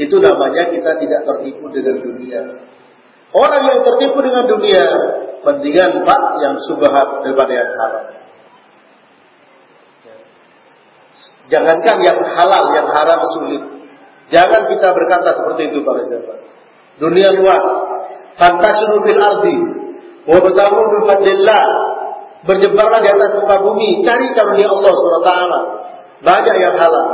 A: Itu namanya kita tidak tertipu dengan dunia. Orang yang tertipu dengan dunia mendingan pak yang subhat daripada yang haram. Jangankan yang halal, yang haram sulit. Jangan kita berkata seperti itu para jemaah. Dunia luas, fantasiru fil ardi, wa bertamu bi fadlillah. Berjebarlah di atas muka bumi, cari karunia Allah SWT. Banyak yang halal.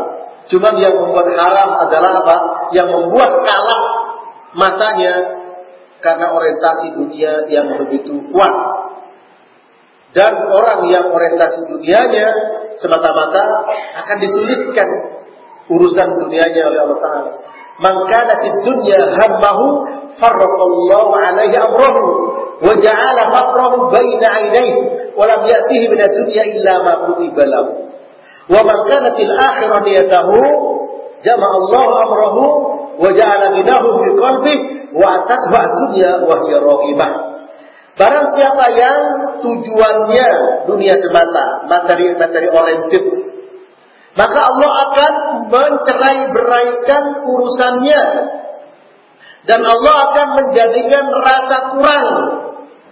A: Cuma yang membuat haram adalah apa? Yang membuat kalah matanya karena orientasi dunia yang begitu kuat. Dan orang yang orientasi dunianya semata-mata akan disulitkan urusan dunianya oleh Allah Ta'ala. Man dunya hammahu alaihi amrahu wa ja'ala baina wa lam ya'tihi min ad-dunya illa ma kutiba lahu. Wa man akhirah niyatahu jama'a amrahu wa ja'ala ghinahu fi. Barang siapa yang tujuannya dunia semata, materi-materi oriented, maka Allah akan mencerai beraikan urusannya dan Allah akan menjadikan rasa kurang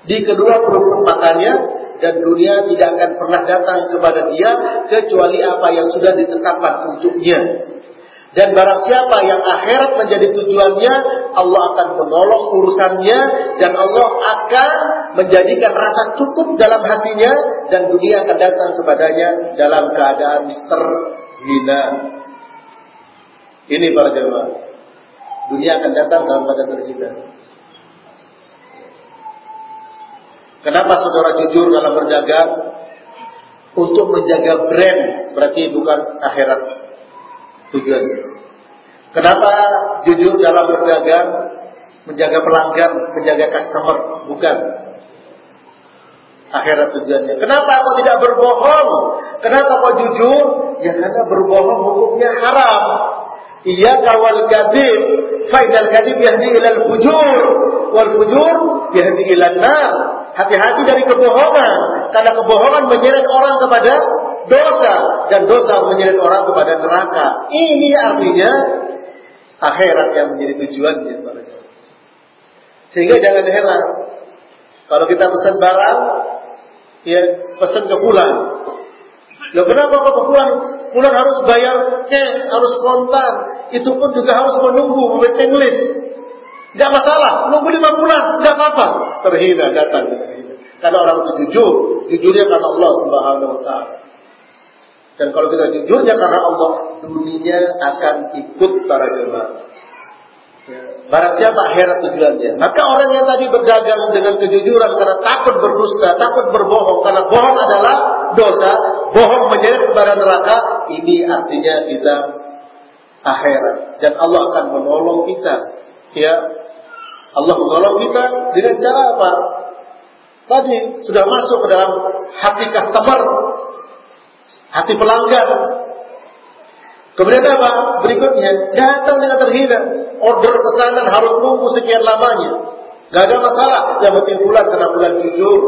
A: di kedua pelupuk matanya dan dunia tidak akan pernah datang kepada dia kecuali apa yang sudah ditetapkan untuknya. Dan barang siapa yang akhirat menjadi tujuannya, Allah akan menolong urusannya dan Allah akan menjadikan rasa cukup dalam hatinya dan dunia akan datang kepadanya dalam keadaan terhina. Ini para jemaah. Dunia akan datang dalam keadaan terhina. Kenapa saudara jujur dalam berdagang? Untuk menjaga brand, berarti bukan akhirat tujuannya. Kenapa jujur dalam berdagang? Menjaga pelanggan, menjaga customer, bukan akhirat tujuannya. Kenapa kau tidak berbohong? Kenapa kau jujur? Ya karena berbohong hukumnya haram. Iya kawal kadib, faidal kadib yahdi ilal fujur, wal fujur yahdi ilal nar. Hati-hati dari kebohongan, karena kebohongan menyeret orang kepada dosa dan dosa menyeret orang kepada neraka. Ini artinya akhirat yang menjadi tujuannya. Sehingga jangan heran kalau kita pesan barang, ya pesan ke pulang. Loh kenapa kok pulang? Pulang harus bayar cash, harus kontan. Itu pun juga harus menunggu waiting list. Gak masalah, nunggu lima bulan, gak apa-apa. Terhina datang. Karena orang itu jujur, jujurnya karena Allah Subhanahu Wa Taala. Dan kalau kita jujurnya karena Allah, dunia akan ikut para jemaah. Barang siapa akhirat tujuannya. Maka orang yang tadi berdagang dengan kejujuran karena takut berdusta, takut berbohong karena bohong adalah dosa, bohong menyeret kepada neraka, ini artinya kita akhirat dan Allah akan menolong kita. Ya. Allah menolong kita dengan cara apa? Tadi sudah masuk ke dalam hati customer, hati pelanggan, Kemudian apa? Berikutnya, datang dengan terhina. Order pesanan harus nunggu sekian lamanya. Gak ada masalah. Yang penting bulan karena bulan jujur.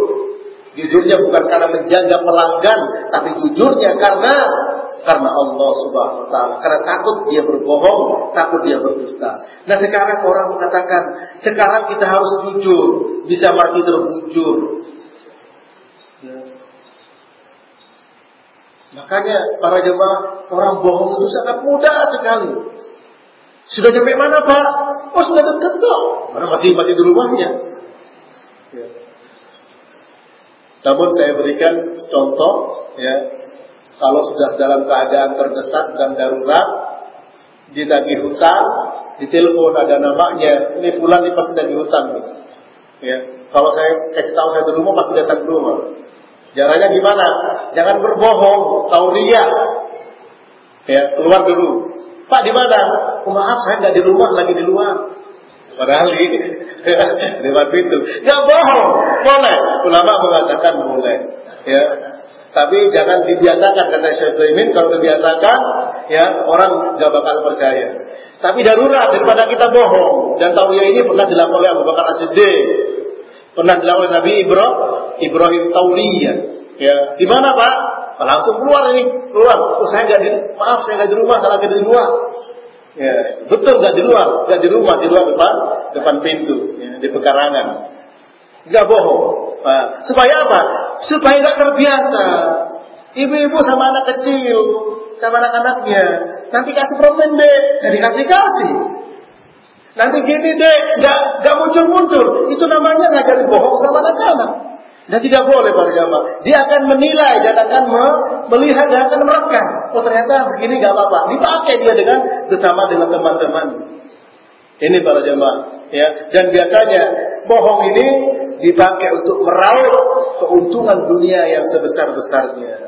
A: Jujurnya bukan karena menjaga pelanggan, tapi jujurnya karena karena Allah Subhanahu wa taala. Karena takut dia berbohong, takut dia berdusta. Nah, sekarang orang mengatakan, sekarang kita harus jujur, bisa mati terbujur. Makanya para jemaah orang bohong itu sangat mudah sekali. Sudah sampai mana Pak? Oh sudah dekat kok. Mana masih masih di rumahnya. Ya. Namun saya berikan contoh ya kalau sudah dalam keadaan terdesak dan darurat ditagih hutang, ditelepon ada namanya, ini fulan ini pasti tagih hutang. Ya, kalau saya kasih tahu saya di rumah pasti datang ke rumah. Caranya gimana? Jangan berbohong, tahu ria. Ya, keluar dulu. Pak di mana? Oh, maaf saya nggak di rumah, lagi di luar. Padahal di depan [laughs] pintu. Nggak bohong, boleh. Ulama mengatakan boleh. Ya, tapi jangan dibiasakan kata Zaimin kalau dibiasakan ya orang nggak bakal percaya. Tapi darurat daripada kita bohong dan tahu ya ini pernah dilakukan oleh Abu Bakar As-Siddiq. Pernah dilakukan Nabi Ibrahim Ibrahim Tauliyah. Ya, di mana Pak? Langsung keluar ini, keluar. Oh, saya nggak di, maaf saya nggak di rumah, kalau di luar. Ya, betul nggak di luar, nggak di rumah, di luar depan depan pintu, ya, di pekarangan. Nggak bohong. Nah, supaya apa? Supaya nggak terbiasa. Ibu-ibu sama anak kecil, sama anak-anaknya. Nanti kasih permen deh, jadi dikasih kasih. Nanti gini deh, nggak nggak muncul-muncul. Itu namanya ngajarin bohong sama anak-anak. Dan tidak boleh para jamaah. Dia akan menilai dan akan melihat dan akan merekam. Oh ternyata begini nggak apa-apa. Dipakai dia dengan bersama dengan teman-teman. Ini para jamaah. Ya. Dan biasanya bohong ini dipakai untuk meraup keuntungan dunia yang sebesar-besarnya.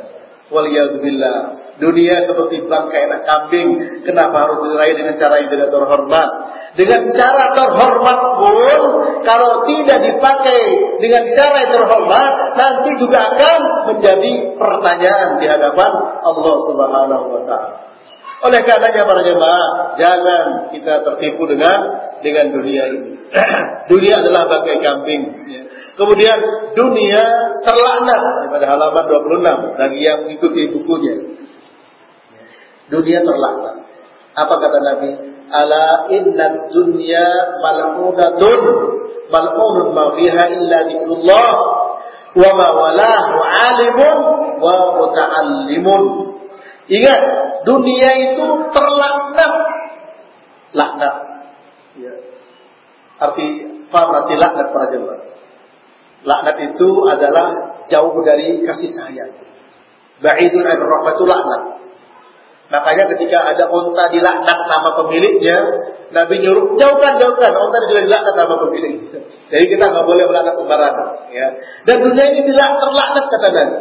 A: Waliyazubillah. Dunia seperti bangkai anak kambing. Kenapa harus diraih dengan cara yang tidak terhormat? Dengan cara terhormat pun, kalau tidak dipakai dengan cara yang terhormat, nanti juga akan menjadi pertanyaan di hadapan Allah Subhanahu wa Ta'ala. Oleh karenanya para jemaah, jangan kita tertipu dengan dengan dunia ini. [clears throat] dunia adalah bagai kambing. Ya. Kemudian dunia terlaknat pada halaman 26 bagi yang mengikuti bukunya. Dunia terlaknat. Apa kata Nabi? Ala inna dunya mal'unatun mal'unun ma fiha illa dzikrullah wa ma walahu alimun wa muta'allimun. Ingat, dunia itu terlaknat. Laknat. Ya. Arti paham arti laknat para jemaah? Laknat itu adalah jauh dari kasih sayang. Ba'idun an rahmatul laknat. Makanya ketika ada unta dilaknat sama pemiliknya, Nabi nyuruh jauhkan jauhkan unta sudah dilaknat sama pemilik. Jadi kita nggak boleh melaknat sembarangan. Ya. Dan dunia ini tidak terlaknat kata Nabi.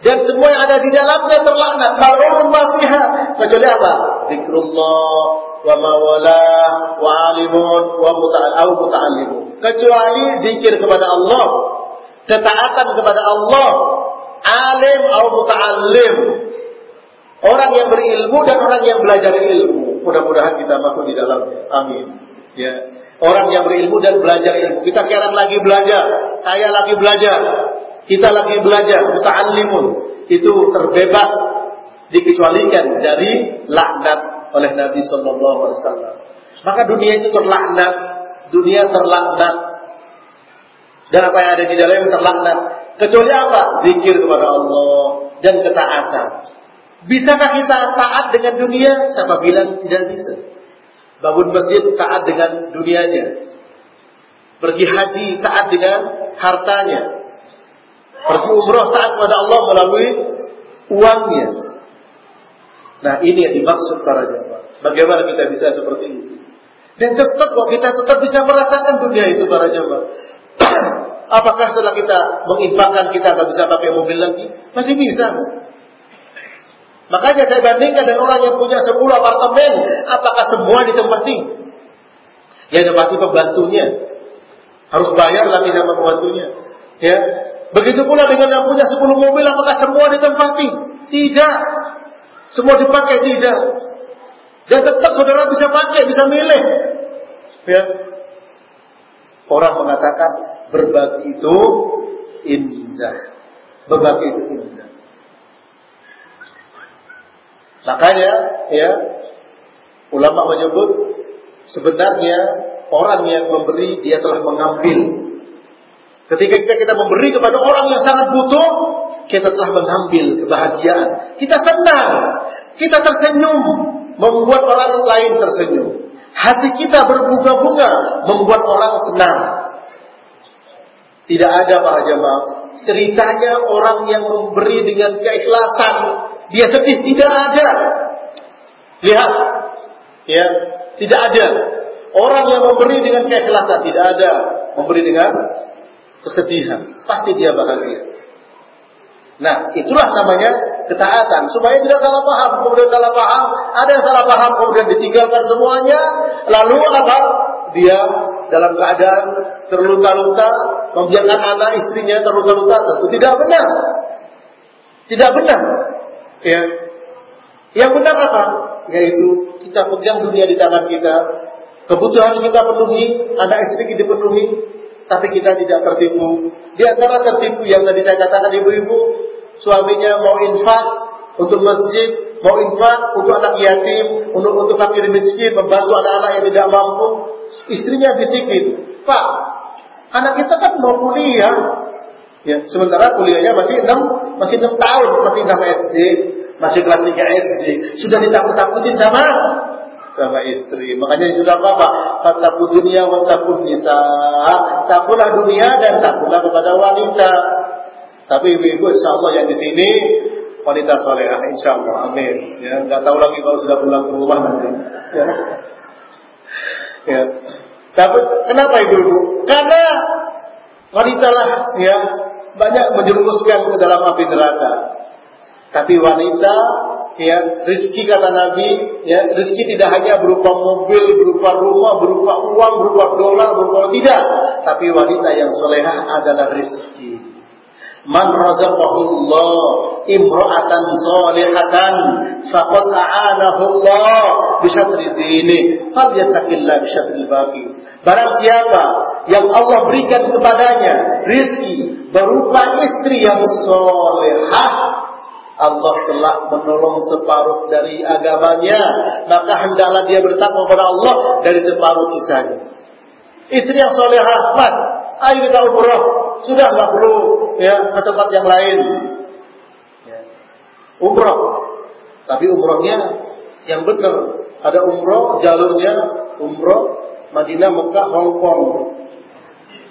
A: Dan semua yang ada di dalamnya terlaknat. Marun mafiha. Kecuali apa? Zikrullah, wa mawala, wa alimun, wa muta'al, Kecuali dikir kepada Allah. Ketaatan kepada Allah. Alim atau muta'allim. Orang yang berilmu dan orang yang belajar ilmu. Mudah-mudahan kita masuk di dalamnya. Amin. Ya. Orang yang berilmu dan belajar ilmu. Kita sekarang lagi belajar. Saya lagi belajar. Kita lagi belajar muta'allimun itu terbebas dikecualikan dari laknat oleh Nabi Shallallahu Alaihi Wasallam. Maka dunia itu terlaknat, dunia terlaknat, dan apa yang ada di dalamnya terlaknat. Kecuali apa? Zikir kepada Allah dan ketaatan. Bisakah kita taat dengan dunia? Siapa bilang tidak bisa? Bangun masjid taat dengan dunianya. Pergi haji taat dengan hartanya. Pergi umroh taat kepada Allah melalui uangnya. Nah ini yang dimaksud para jamaah. Bagaimana kita bisa seperti itu? Dan tetap kok kita tetap bisa merasakan dunia itu para jamaah. [clears throat] Apakah setelah kita menginfakkan kita nggak bisa pakai mobil lagi? Masih bisa. Makanya saya bandingkan dengan orang yang punya 10 apartemen, apakah semua ditempati? Yang ditempati pembantunya. Harus bayar lagi sama pembantunya. Ya, Begitu pula dengan yang punya 10 mobil apakah semua ditempati? Tidak. Semua dipakai tidak. Dan tetap saudara bisa pakai, bisa milih. Ya. Orang mengatakan berbagi itu indah. Berbagi itu indah. Makanya ya ulama menyebut sebenarnya orang yang memberi dia telah mengambil. Ketika kita, kita memberi kepada orang yang sangat butuh, kita telah mengambil kebahagiaan. Kita senang, kita tersenyum, membuat orang lain tersenyum. Hati kita berbunga-bunga, membuat orang senang. Tidak ada para jemaah. Ceritanya orang yang memberi dengan keikhlasan, dia sedih tidak ada. Lihat, ya, tidak ada. Orang yang memberi dengan keikhlasan tidak ada. Memberi dengan kesedihan, pasti dia bahagia. Nah, itulah namanya ketaatan. Supaya tidak salah paham. Kemudian salah paham, ada yang salah paham, kemudian ditinggalkan semuanya. Lalu apa? Dia dalam keadaan terluka-luka, membiarkan anak istrinya terluka-luka. Tentu tidak benar. Tidak benar. Ya. Yang benar apa? Yaitu kita pegang dunia di tangan kita. Kebutuhan kita penuhi, anak istri kita penuhi, tapi kita tidak tertipu. Di antara tertipu yang tadi saya katakan ibu-ibu, suaminya mau infak untuk masjid, mau infak untuk anak yatim, untuk untuk fakir miskin, membantu anak-anak yang tidak mampu. Istrinya bisikin, Pak, anak kita kan mau kuliah. Ya, sementara kuliahnya masih enam, masih enam tahun, masih enam SD, masih kelas 3 SD, sudah ditakut-takutin sama sama istri. Makanya sudah apa? Takut dunia wa takut nisa. Takutlah dunia dan takutlah kepada wanita. Tapi ibu-ibu insya Allah yang di sini wanita solehah insya Allah. Amin. Ya, nggak tahu lagi kalau sudah pulang ke rumah nanti. Ya. ya. Tapi kenapa ibu-ibu? Karena wanita lah ya banyak menjerumuskan ke dalam api neraka. Tapi wanita ya rezeki kata Nabi ya rezeki tidak hanya berupa mobil berupa rumah berupa uang berupa dolar berupa tidak. Tapi wanita yang solehah adalah rezeki. Man razaqahullah imra'atan salihatan faqad a'anahu Allah bi syatri dini fal yattaqillah bi syatri baqi barang siapa yang Allah berikan kepadanya rezeki berupa istri yang solehah Allah telah menolong separuh dari agamanya, maka hendaklah dia bertakwa kepada Allah dari separuh sisanya. Istri yang solehah, mas, ayo kita umroh, sudah nggak perlu ya ke tempat yang lain. Ya. Umroh, tapi umrohnya yang benar. Ada umroh jalurnya umroh Madinah, Mekah, Hong Kong.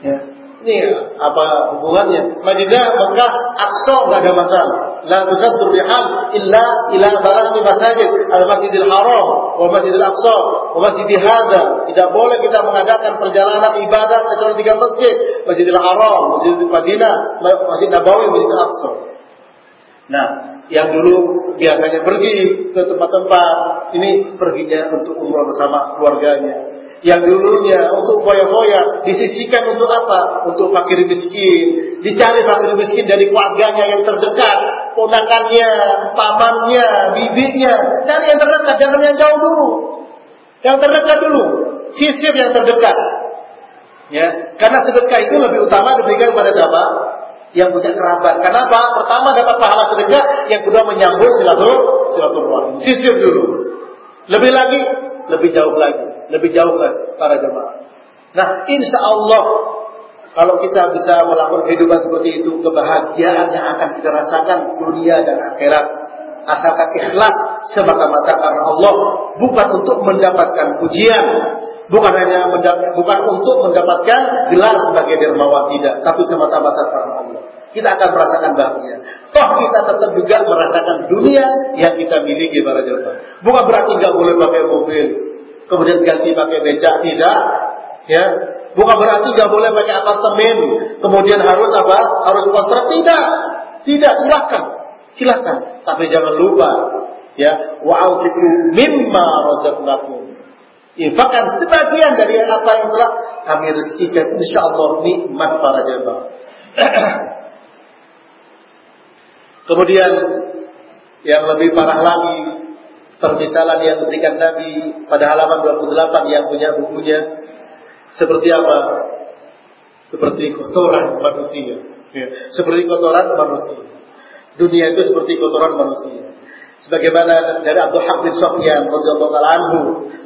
A: Ya. Ini apa hubungannya? Madinah, Mekah, Aqsa nggak ada masalah. La tusaddu rihal illa ila thalathati masajid, al-Masjidil Haram, wa Masjidil Aqsa, wa Masjid Hadza. Tidak boleh kita mengadakan perjalanan ibadah kecuali tiga masjid, Masjidil Haram, Masjidil Madinah, Masjid Nabawi, Masjid Aqsa. Nah, yang dulu biasanya pergi ke tempat-tempat, ini perginya untuk umrah bersama keluarganya yang dulunya untuk foya-foya disisikan untuk apa? Untuk fakir miskin. Dicari fakir miskin dari keluarganya yang terdekat, ponakannya, pamannya, bibinya. Cari yang terdekat, jangan yang jauh dulu. Yang terdekat dulu, sisir yang terdekat. Ya, karena sedekah itu lebih utama diberikan kepada siapa? Yang punya kerabat. Kenapa? Pertama dapat pahala sedekah, yang kedua menyambung silaturahim. Sisir dulu. Lebih lagi, lebih jauh lagi lebih jauh kan para jemaah. Nah, insya Allah kalau kita bisa melakukan kehidupan seperti itu, kebahagiaan yang akan kita rasakan dunia dan akhirat. Asalkan ikhlas semata-mata karena Allah, bukan untuk mendapatkan pujian, bukan hanya bukan untuk mendapatkan gelar sebagai dermawan tidak, tapi semata-mata karena Allah. Kita akan merasakan bahagia. Toh kita tetap juga merasakan dunia yang kita miliki para jemaah. Bukan berarti nggak boleh pakai mobil, kemudian ganti pakai becak tidak. Ya. Bukan berarti nggak boleh pakai apartemen. Kemudian harus apa? Harus kontrak tidak. Tidak silakan silakan tapi jangan lupa ya. Wa'alfiku mimma razaqnakum. Infakkan sebagian dari apa yang telah kami rezekikan. Insyaallah nikmat para jemaah. [clears throat] Kemudian yang lebih parah lagi permisalan yang diberikan Nabi pada halaman 28 yang punya bukunya seperti apa? Seperti kotoran manusia. Ya. Seperti kotoran manusia. Dunia itu seperti kotoran manusia. Sebagaimana dari Abdul Haq bin Sufyan radhiyallahu anhu,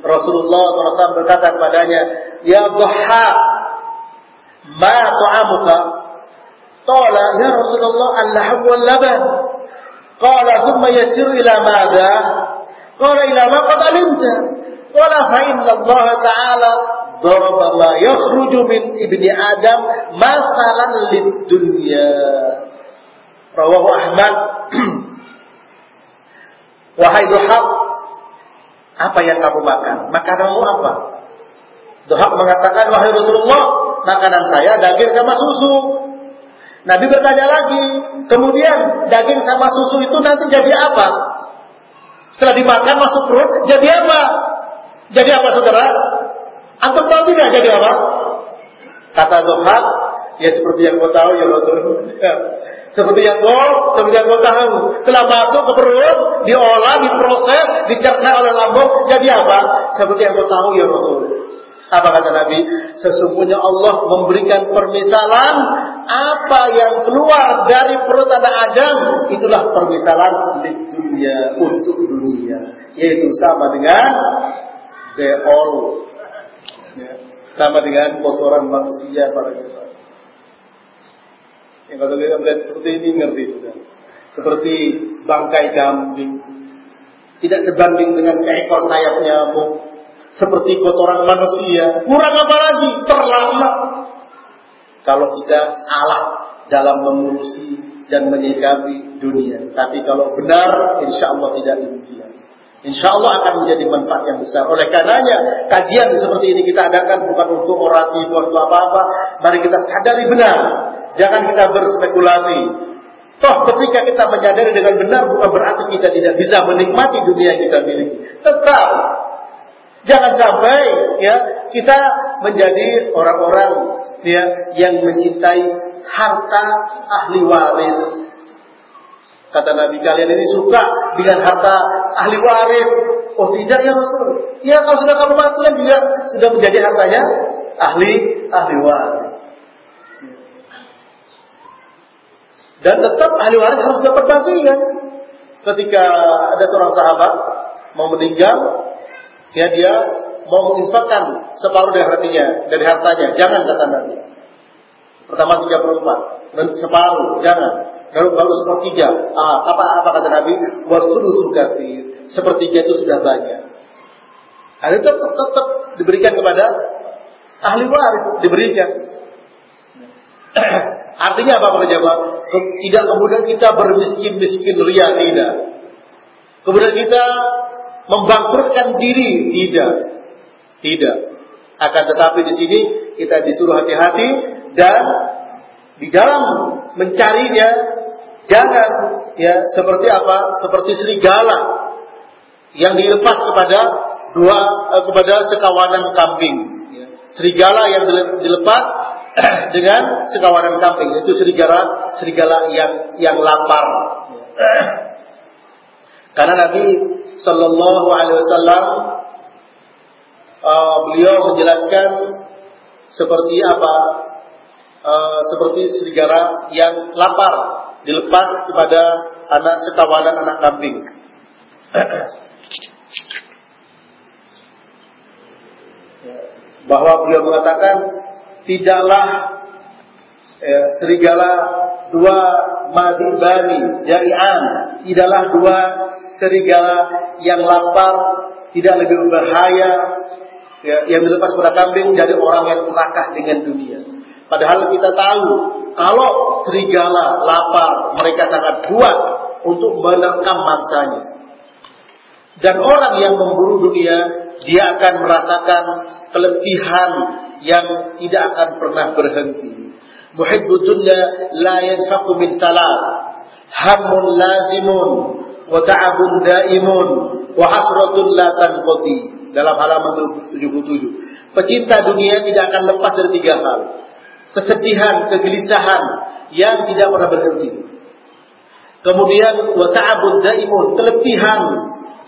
A: Rasulullah SAW berkata kepadanya, "Ya Abdul Haq, ma ta'amuka?" Qala, "Ya Rasulullah, al-lahm wal laban." Qala, "Thumma yasiru ila madha?" Qala, "Ila ma qad alimta." Qala, "Fa inna Allah Ta'ala daraba ma yakhruju min ibni Adam masalan lid dunya." Rawahu Ahmad Wahai Duhab, apa yang kamu makan? Makananmu apa? Duhab mengatakan, wahai Rasulullah, makanan saya daging sama susu. Nabi bertanya lagi, kemudian daging sama susu itu nanti jadi apa? Setelah dimakan masuk perut, jadi apa? Jadi apa saudara? Antum tahu tidak jadi apa? Kata Duhab, ya seperti yang kau tahu ya Rasulullah. [laughs] Seperti yang kau, seperti yang kau tahu. Setelah masuk ke perut, diolah, diproses, dicerna oleh lambung, jadi apa? Seperti yang kau tahu ya Rasul. Apa kata Nabi? Sesungguhnya Allah memberikan permisalan apa yang keluar dari perut anak Adam itulah permisalan di dunia untuk dunia, yaitu sama dengan beol, ya. sama dengan kotoran manusia pada kita. Yang kalau kita melihat seperti ini ngerti sudah. Seperti bangkai kambing. Tidak sebanding dengan seekor sayap nyamuk. Seperti kotoran manusia. Kurang apa lagi? Terlambat. Kalau kita salah dalam mengurusi dan menyikapi dunia. Tapi kalau benar, insya Allah tidak demikian. Insya Allah akan menjadi manfaat yang besar. Oleh karenanya, kajian seperti ini kita adakan bukan untuk orasi, bukan untuk apa-apa. Mari kita sadari benar Jangan kita berspekulasi. Toh ketika kita menyadari dengan benar bukan berarti kita tidak bisa menikmati dunia yang kita miliki. Tetap jangan sampai ya kita menjadi orang-orang ya yang mencintai harta ahli waris. Kata Nabi kalian ini suka dengan harta ahli waris. Oh tidak ya Rasul. Ya kalau sudah kamu mati juga sudah menjadi hartanya ahli ahli waris. Dan tetap ahli waris harus dapat bagian. Ketika ada seorang sahabat mau meninggal, ya dia mau menginfakkan separuh dari hartanya, dari hartanya. Jangan kata Nabi. Pertama 34, dan separuh, jangan. Lalu baru sepertiga. Ah, apa apa kata Nabi? Wasulu sukati. Sepertiga itu sudah banyak. Hal itu tetap, tetap diberikan kepada ahli waris, diberikan. [clears throat] Artinya apa para jamaah? Tidak kemudian kita bermiskin-miskin ria, tidak. Kemudian kita membangkrutkan diri, tidak. Tidak. Akan tetapi di sini kita disuruh hati-hati dan di dalam mencarinya jangan ya seperti apa? Seperti serigala yang dilepas kepada dua eh, kepada sekawanan kambing. Ya. Serigala yang dilepas [clears throat] dengan sekawanan kambing itu serigala serigala yang yang lapar. Karena Nabi Shallallahu Alaihi Wasallam uh, beliau menjelaskan seperti apa uh, seperti serigala yang lapar dilepas kepada anak sekawanan anak kambing. [clears throat] Bahwa beliau mengatakan tidaklah ya, serigala dua madibani jai'an tidaklah dua serigala yang lapar tidak lebih berbahaya ya, yang dilepas pada kambing dari orang yang serakah dengan dunia. Padahal kita tahu kalau serigala lapar mereka sangat puas untuk menerkam mangsanya. Dan orang yang memburu dunia dia akan merasakan keletihan yang tidak akan pernah berhenti. Muhibbud dunya la yanfaqu min talab. Hammun lazimun wa ta'abun daimun wa hasratun la. Dalam halaman 77. Pecinta dunia tidak akan lepas dari tiga hal. Kesedihan, kegelisahan yang tidak pernah berhenti. Kemudian wa ta'abun daimun, keletihan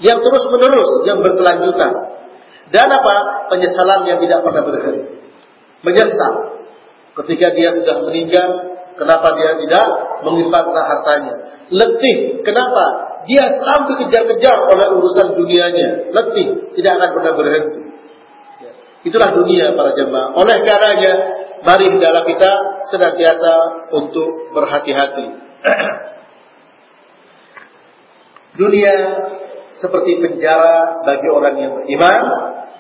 A: yang terus-menerus yang berkelanjutan. Dan apa? Penyesalan yang tidak pernah berhenti menyesal ketika dia sudah meninggal, kenapa dia tidak menginfakkan hartanya. Letih, kenapa? dia selalu dikejar-kejar oleh urusan dunianya, letih, tidak akan pernah berhenti. Ya. Itulah dunia para jemaah. Oleh karenanya, mari hendaklah kita senantiasa untuk berhati-hati. [clears throat] dunia seperti penjara bagi orang yang beriman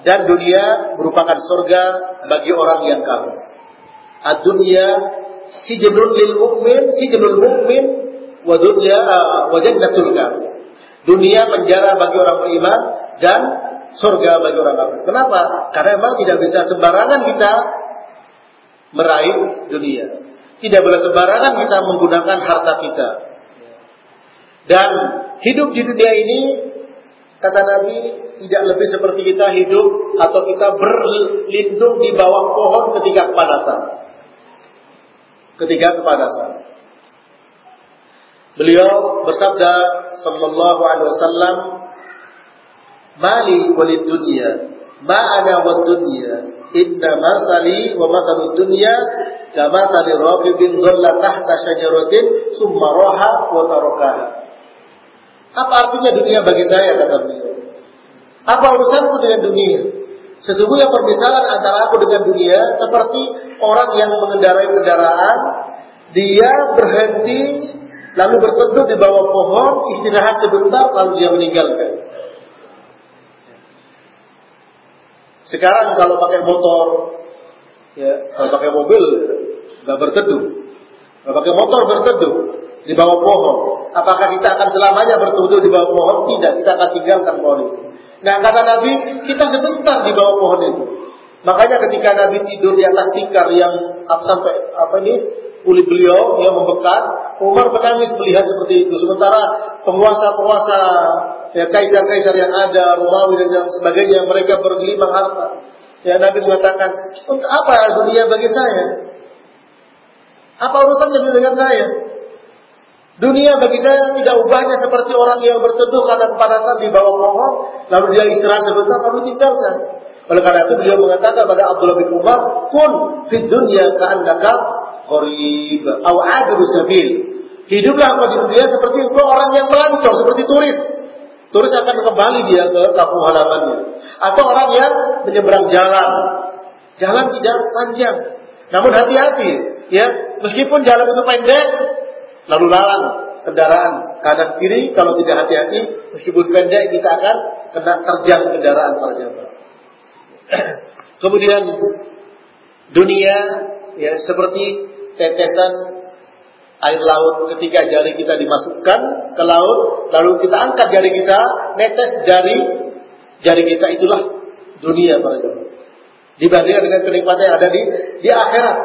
A: dan dunia merupakan surga bagi orang yang kafir. Ad-dunya sijnul lil mu'min, sijnul mu'min wa dunya uh, wa jannatul kafir. Dunia penjara bagi orang beriman dan surga bagi orang kafir. Kenapa? Karena memang tidak bisa sembarangan kita meraih dunia. Tidak boleh sembarangan kita menggunakan harta kita. Dan hidup di dunia ini kata Nabi tidak lebih seperti kita hidup atau kita berlindung di bawah pohon ketika kepanasan. Ketika kepanasan. Beliau bersabda sallallahu alaihi wasallam, "Mali walid dunya, ma ana wad dunya, inna masali wa masalud dunya kama tali raqibin dhalla tahta syajaratin summa raha wa tarakaha." Apa artinya dunia bagi saya kata beliau? Apa urusanku dengan dunia? Sesungguhnya permisalan antara aku dengan dunia seperti orang yang mengendarai kendaraan, dia berhenti lalu berteduh di bawah pohon, istirahat sebentar lalu dia meninggalkan. Sekarang kalau pakai motor, ya kalau pakai mobil nggak berteduh, kalau pakai motor berteduh di bawah pohon. Apakah kita akan selamanya berteduh di bawah pohon? Tidak, kita akan tinggalkan pohon itu. Nah kata Nabi, kita sebentar di bawah pohon itu. Makanya ketika Nabi tidur di atas tikar yang sampai apa ini kulit beliau yang membekas, Umar menangis melihat seperti itu. Sementara penguasa-penguasa ya kaisar-kaisar yang ada, Romawi dan yang sebagainya, mereka bergelimang harta. Ya Nabi mengatakan, untuk apa dunia bagi saya? Apa urusannya dengan saya? Dunia bagi saya tidak ubahnya seperti orang yang berteduh karena kepanasan di bawah pohon, lalu dia istirahat sebentar, lalu tinggalkan. Oleh karena itu beliau mengatakan pada Abdullah bin Umar, "Kun fid dunya ka'annaka gharib aw sabil." Hiduplah engkau di dunia seperti orang yang melancong, seperti turis. Turis akan kembali dia ke kampung halamannya. Atau orang yang menyeberang jalan. Jalan tidak panjang. Namun hati-hati, ya. Meskipun jalan itu pendek, lalu lalang kendaraan kanan kiri kalau tidak hati-hati meskipun pendek kita akan kena terjang kendaraan jamaah. [clears throat] Kemudian dunia ya seperti tetesan air laut ketika jari kita dimasukkan ke laut lalu kita angkat jari kita netes jari jari kita itulah dunia para jamaah. Dibandingkan dengan kenikmatan yang ada di di akhirat.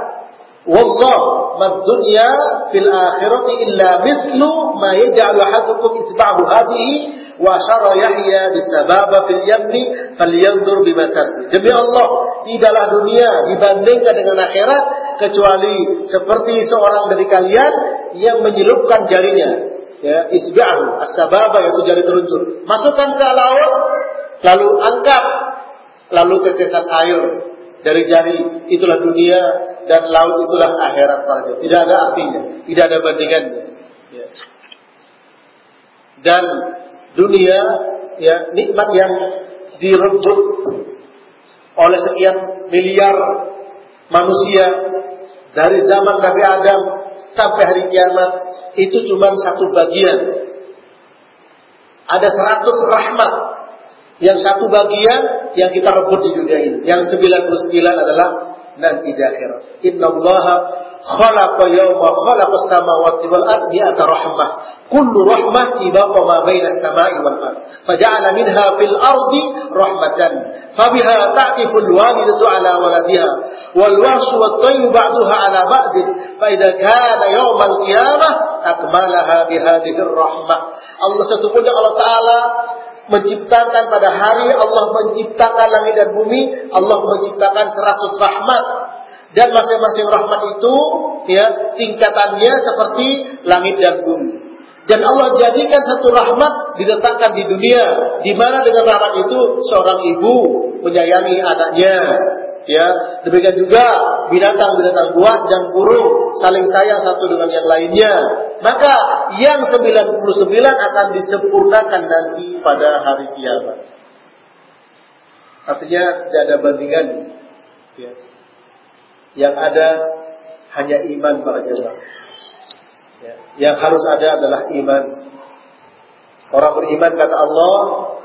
A: Wallah mad dunya fil akhirati illa mithlu ma yaj'alu ahadukum isba'ahu hadhihi wa syara yahya bisababa fil yamni falyanzur bima Demi Allah, tidaklah dunia dibandingkan dengan akhirat kecuali seperti seorang dari kalian yang menyelupkan jarinya ya isba'ahu as-sababa yaitu jari telunjuk masukkan ke laut lalu angkat lalu tetesan air dari jari itulah dunia dan laut itulah akhirat para Tidak ada artinya, tidak ada bandingannya. Ya. Dan dunia ya nikmat yang direbut oleh sekian miliar manusia dari zaman Nabi Adam sampai hari kiamat itu cuma satu bagian. Ada seratus rahmat yang satu bagian yang kita rebut di dunia ini. Yang 99 adalah nanti di akhirat. Inna Allah khalaqa yawma khalaqa samawati wal ard mi'ata rahmah. Kullu rahmah ibaqa ma baina samai wal ard. Faja'ala minha fil ardi rahmatan. Fabiha ta'tifu al-walidatu ala waladiha. Wal wahshu wat tayyu ba'duha ala ba'd. Fa idza kana yawm al-qiyamah akmalaha bihadhihi ar-rahmah. Allah sesungguhnya Allah Ta'ala menciptakan pada hari Allah menciptakan langit dan bumi, Allah menciptakan seratus rahmat. Dan masing-masing rahmat itu ya tingkatannya seperti langit dan bumi. Dan Allah jadikan satu rahmat diletakkan di dunia, di mana dengan rahmat itu seorang ibu menyayangi anaknya, Ya, demikian juga binatang-binatang buas dan burung saling sayang satu dengan yang lainnya. Maka yang 99 akan disempurnakan nanti pada hari kiamat. Artinya tidak ada bandingan. Ya. Yang ada hanya iman para jemaah. Ya. Yang harus ada adalah iman. Orang beriman kata Allah,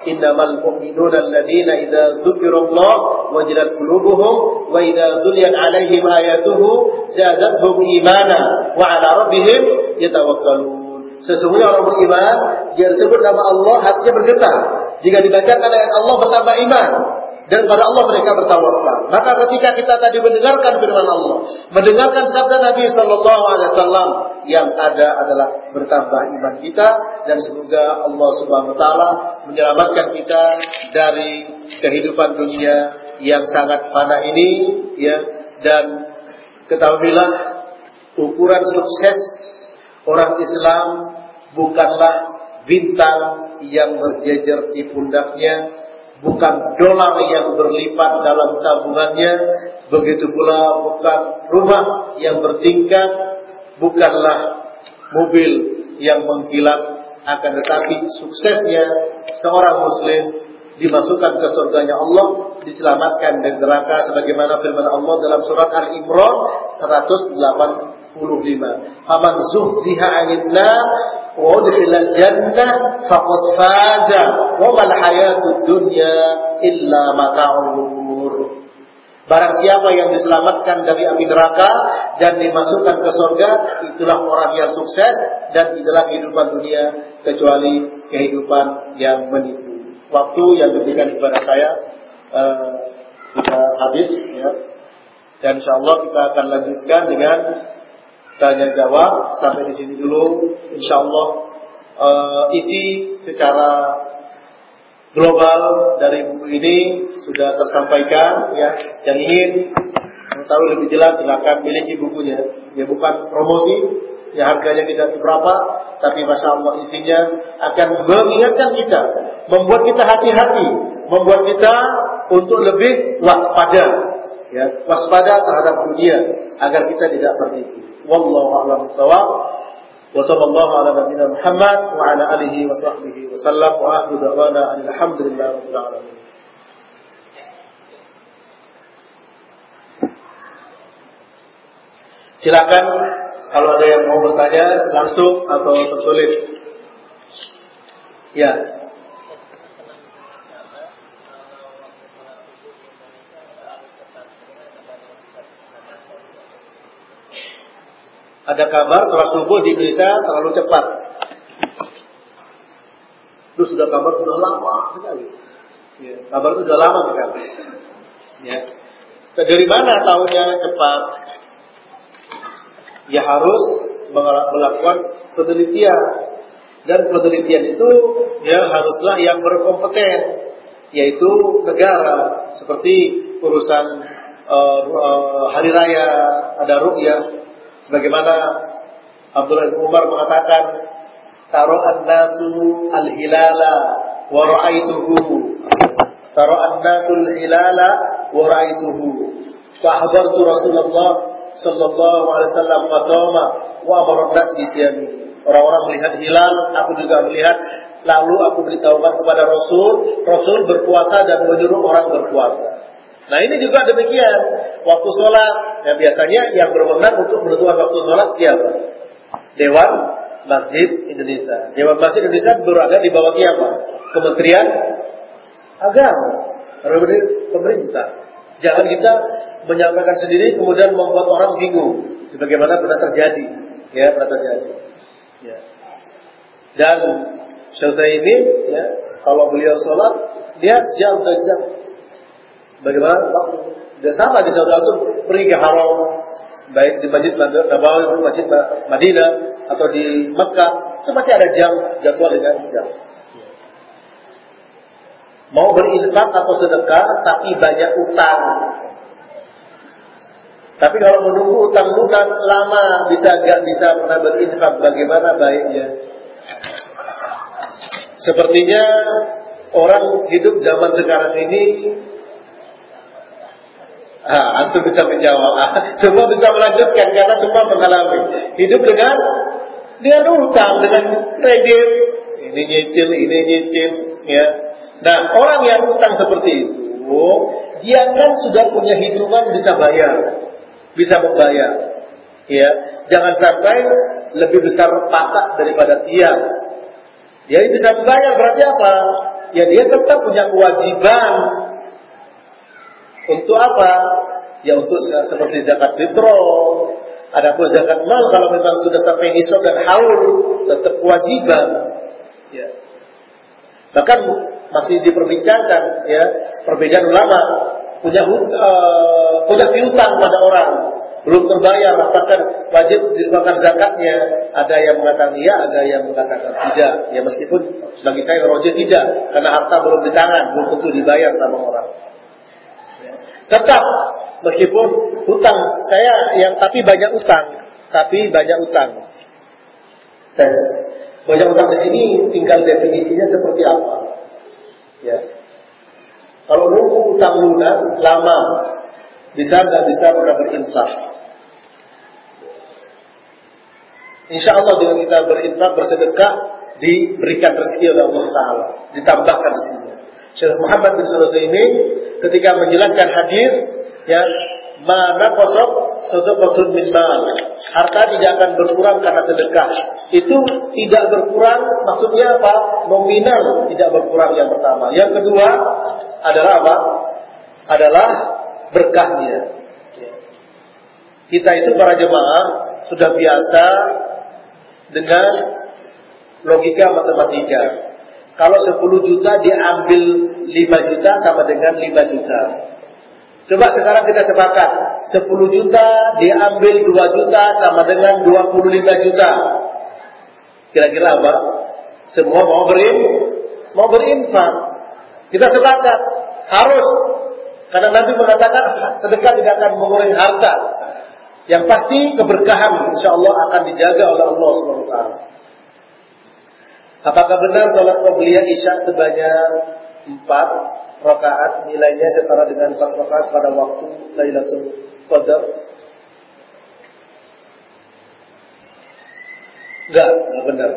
A: innamal mu'minuna alladziina idza dzukirallah wajilat qulubuhum wa idza tuliyat 'alaihim ayatuhu zadatuhum imana wa 'ala rabbihim yatawakkalun. Sesungguhnya orang beriman, dia disebut nama Allah, hatinya bergetar. Jika dibacakan ayat Allah bertambah iman dan pada Allah mereka bertawakal. Maka ketika kita tadi mendengarkan firman Allah, mendengarkan sabda Nabi Shallallahu Alaihi Wasallam, yang ada adalah bertambah iman kita dan semoga Allah Subhanahu Wa Taala menyelamatkan kita dari kehidupan dunia yang sangat fana ini, ya dan ketahuilah ukuran sukses orang Islam bukanlah bintang yang berjejer di pundaknya bukan dolar yang berlipat dalam tabungannya, begitu pula bukan rumah yang bertingkat, bukanlah mobil yang mengkilat, akan tetapi suksesnya seorang muslim dimasukkan ke surganya Allah, diselamatkan dari neraka sebagaimana firman Allah dalam surat Al-Imran 185. Faman zuhziha 'anil nar wa udkhilal jannah faqad faza wa mal hayatud dunya illa mata'ul Barang siapa yang diselamatkan dari api neraka dan dimasukkan ke surga, itulah orang yang sukses dan itulah kehidupan dunia kecuali kehidupan yang menipu. Waktu yang diberikan kepada saya uh, sudah habis ya. Dan insya Allah kita akan lanjutkan dengan tanya jawab sampai di sini dulu. Insya Allah uh, isi secara global dari buku ini sudah tersampaikan ya. Yang ingin mengetahui lebih jelas silakan miliki bukunya. Ya bukan promosi, ya harganya tidak seberapa, tapi masya Allah isinya akan mengingatkan kita, membuat kita hati-hati, membuat kita untuk lebih waspada, ya waspada terhadap dunia agar kita tidak tertipu. Wallahu a'lam bishawab. Wa sallallahu ala nabiyyina Muhammad wa ala alihi wa sahbihi wa sallam wa akhiru da'wana alhamdulillahi rabbil alamin. Silakan kalau ada yang mau bertanya langsung atau tertulis. Ya, Ada kabar sholat subuh di Indonesia terlalu cepat. Itu sudah kabar sudah lama sekali. Ya, kabar itu sudah lama sekali. Ya. Dari mana tahunya cepat? Ya harus melakukan penelitian dan penelitian itu ya haruslah yang berkompeten yaitu negara seperti urusan uh, uh, hari raya ada rukyah Sebagaimana Abdullah bin Umar mengatakan, "Taro an-nasu al-hilala wa ra'aituhu." Taro an-nasu al-hilala wa ra'aituhu. Fa hadartu Rasulullah sallallahu alaihi wasallam fasama wa amara nas. Orang-orang melihat hilal, aku juga melihat lalu aku beritahukan kepada Rasul, Rasul berpuasa dan menyuruh orang berpuasa. Nah ini juga demikian. Waktu sholat, ya biasanya yang berwenang untuk menentukan waktu sholat siapa? Dewan Masjid Indonesia. Dewan Masjid Indonesia berada di bawah siapa? Kementerian Agama. Pemerintah. Jangan kita menyampaikan sendiri kemudian membuat orang bingung. Sebagaimana pernah terjadi. Ya, pernah terjadi. Ya. Dan Syekh ini, ya, kalau beliau sholat, dia jam dan jam Bagaimana? Dan sama di saudara itu pergi ke haram, baik di Masjid Nabawi, Masjid Madinah, atau di Mekah, itu pasti ada jam, jadwal dengan jam. Mau berinfak atau sedekah, tapi banyak utang. Tapi kalau menunggu utang lunas lama, bisa gak bisa pernah berinfak, bagaimana baiknya? Sepertinya orang hidup zaman sekarang ini Ah, antum bisa menjawab. Ah, semua bisa melanjutkan karena semua mengalami hidup dengan dengan utang, dengan kredit. Ini nyicil, ini nyicil, ya. Nah, orang yang utang seperti itu, dia kan sudah punya hitungan bisa bayar, bisa membayar. Ya, jangan sampai lebih besar pasak daripada tiang. Dia bisa membayar berarti apa? Ya dia tetap punya kewajiban untuk apa? Ya untuk seperti zakat fitrah. Adapun zakat mal kalau memang sudah sampai nisab dan haul tetap kewajiban. Ya. Bahkan masih diperbincangkan ya perbedaan ulama punya uh, punya piutang pada orang belum terbayar apakah wajib dikeluarkan zakatnya ada yang mengatakan iya ada yang mengatakan tidak ya meskipun bagi saya roja tidak karena harta belum di tangan belum tentu dibayar sama orang tetap. Meskipun hutang saya yang tapi banyak utang. Tapi banyak utang. Tes. Banyak utang di sini tinggal definisinya seperti apa? Ya. Kalau nunggu utang lunas lama. Bisa nggak bisa pernah berinfak? Insya Allah dengan kita berinfak bersedekah diberikan rezeki oleh Allah Taala, ditambahkan rezekinya. Syekh Muhammad bin ini ketika menjelaskan hadir ya mana kosok sedekah min mal. Harta tidak akan berkurang karena sedekah. Itu tidak berkurang maksudnya apa? Nominal tidak berkurang yang pertama. Yang kedua adalah apa? Adalah berkahnya. Kita itu para jemaah sudah biasa dengan logika matematika. Kalau 10 juta diambil 5 juta sama dengan 5 juta. Coba sekarang kita sepakat. 10 juta diambil 2 juta sama dengan 25 juta. Kira-kira apa? Semua mau berin, mau berinfak. Kita sepakat. Harus. Karena Nabi mengatakan sedekah tidak akan mengurangi harta. Yang pasti keberkahan insya Allah akan dijaga oleh Allah SWT. Apakah benar sholat qobliyah isya sebanyak empat rakaat nilainya setara dengan empat rakaat pada waktu Lailatul Qadar? Enggak, enggak benar.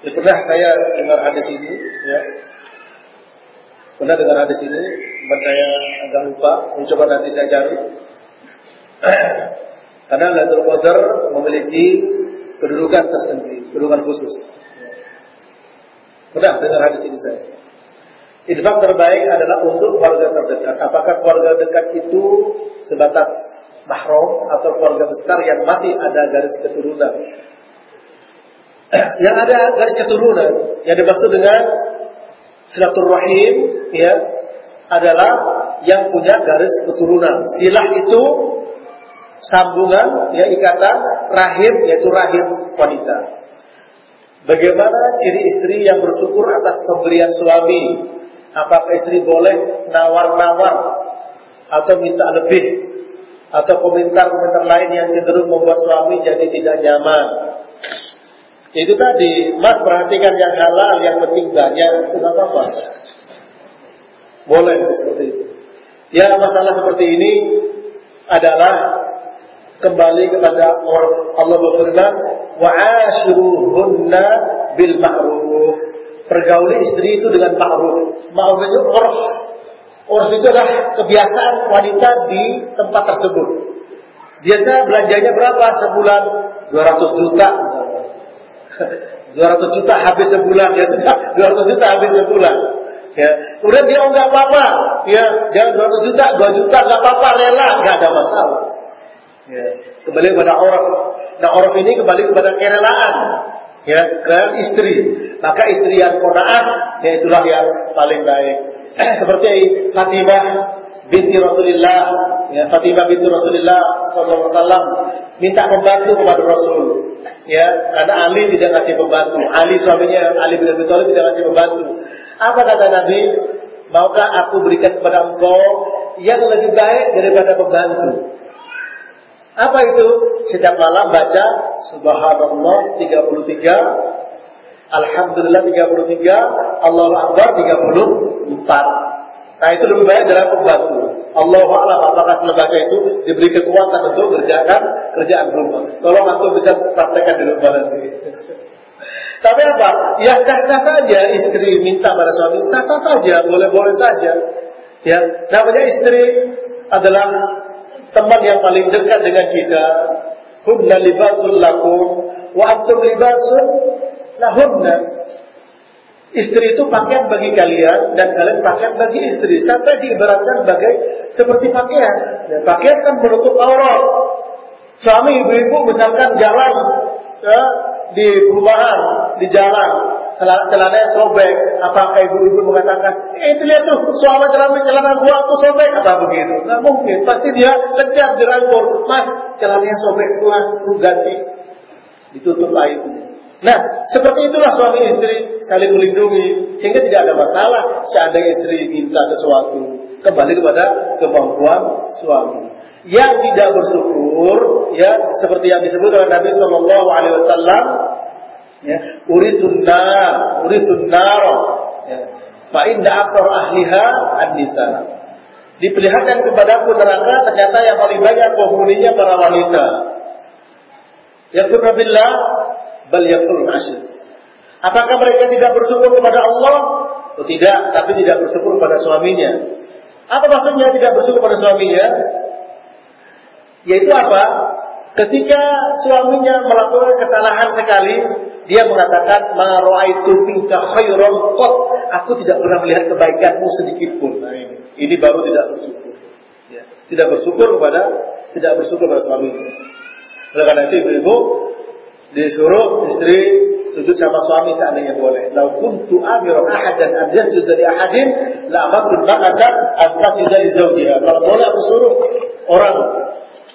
A: Ya, pernah saya dengar hadis ini, ya. Pernah dengar hadis ini, cuma saya agak lupa. Coba nanti saya cari. [clears throat] Karena Lailatul Qadar memiliki kedudukan tersendiri, kedudukan khusus. Mudah dengar hadis ini saya. Infak terbaik adalah untuk keluarga terdekat. Apakah keluarga dekat itu sebatas mahram atau keluarga besar yang masih ada garis keturunan? [clears throat] yang ada garis keturunan yang dimaksud dengan silaturahim ya adalah yang punya garis keturunan. Silah itu sambungan ya ikatan rahim yaitu rahim wanita. Bagaimana ciri istri yang bersyukur atas pemberian suami? Apakah istri boleh nawar-nawar atau minta lebih atau komentar-komentar lain yang cenderung membuat suami jadi tidak nyaman? Itu tadi, Mas perhatikan yang halal, yang penting banyak, itu apa-apa. Boleh seperti itu. Ya masalah seperti ini adalah kembali kepada Allah berfirman wa ashiruhunna bil ma'ruf. Pergauli istri itu dengan ma'ruf. Ma'ruf itu urf. Urf itu adalah kebiasaan wanita di tempat tersebut. Biasa belanjanya berapa sebulan? 200 juta. [laughs] 200 juta habis sebulan. Ya sudah 200 juta habis sebulan. Ya. Kemudian dia oh nggak apa-apa. Ya jangan 200 juta 2 juta nggak apa-apa rela. Nggak ada masalah Ya. Kembali kepada orang. Nah orang ini kembali kepada kerelaan. Ya, ke istri. Maka istri yang kona'ah, ya itulah yang paling baik. [clears throat] Seperti Fatimah binti Rasulullah, ya, Fatimah binti Rasulullah Sallallahu Alaihi Wasallam minta membantu kepada Rasul. Ya, karena Ali tidak ngasih pembantu. Ali suaminya Ali bin Abi Thalib tidak ngasih pembantu. Apa kata Nabi? Maukah aku berikan kepada engkau yang lebih baik daripada pembantu? Apa itu? Setiap malam baca Subhanallah 33 Alhamdulillah 33 Allahu Akbar 34 Nah itu lebih banyak dalam pembantu Allah alam apakah lembaga itu diberi kekuatan untuk mengerjakan kerjaan rumah. Tolong aku bisa praktekkan di rumah nanti. Tapi apa? Ya sah-sah saja istri minta pada suami, sah-sah saja, boleh-boleh saja. Ya, namanya istri adalah teman yang paling dekat dengan kita. Hunna libasul lakum wa antum libasul lahunna. Istri itu pakaian bagi kalian dan kalian pakaian bagi istri. Sampai diibaratkan sebagai seperti pakaian. Ya, pakaian kan menutup aurat. Suami ibu-ibu misalkan jalan ya, di perumahan, di jalan, celananya sobek. Apakah ibu-ibu mengatakan, eh itu lihat tuh, suami celana celana gua aku sobek, apa begitu? Nggak mungkin. Pasti dia kejar dirangkul, mas celananya sobek gua, lu ganti, ditutup airnya. Nah, seperti itulah suami istri saling melindungi sehingga tidak ada masalah seandainya istri minta sesuatu kembali kepada kemampuan suami. Yang tidak bersyukur, ya seperti yang disebut oleh Nabi Shallallahu Alaihi Wasallam, ya uritun nar, ya. Fa ahliha an-nisa. Diperlihatkan kepadaku neraka ternyata yang paling banyak penghuninya para wanita. Yang billah bal yakfurun asyir. Apakah mereka tidak bersyukur kepada Allah? Oh, tidak, tapi tidak bersyukur kepada suaminya. Apa maksudnya tidak bersyukur kepada suaminya? Yaitu apa? Ketika suaminya melakukan kesalahan sekali, dia mengatakan, "Ma ra'aitu minka khairan qat." Aku tidak pernah melihat kebaikanmu sedikit pun. Nah ini, ini baru tidak bersyukur. Ya. Tidak bersyukur kepada tidak bersyukur kepada suaminya. Oleh karena itu ibu-ibu disuruh istri sujud sama suami seandainya boleh. Lau kuntu amiran ahadan an yasjud li ahadin la amartu al-mar'ata an li zawjiha. Kalau boleh aku suruh orang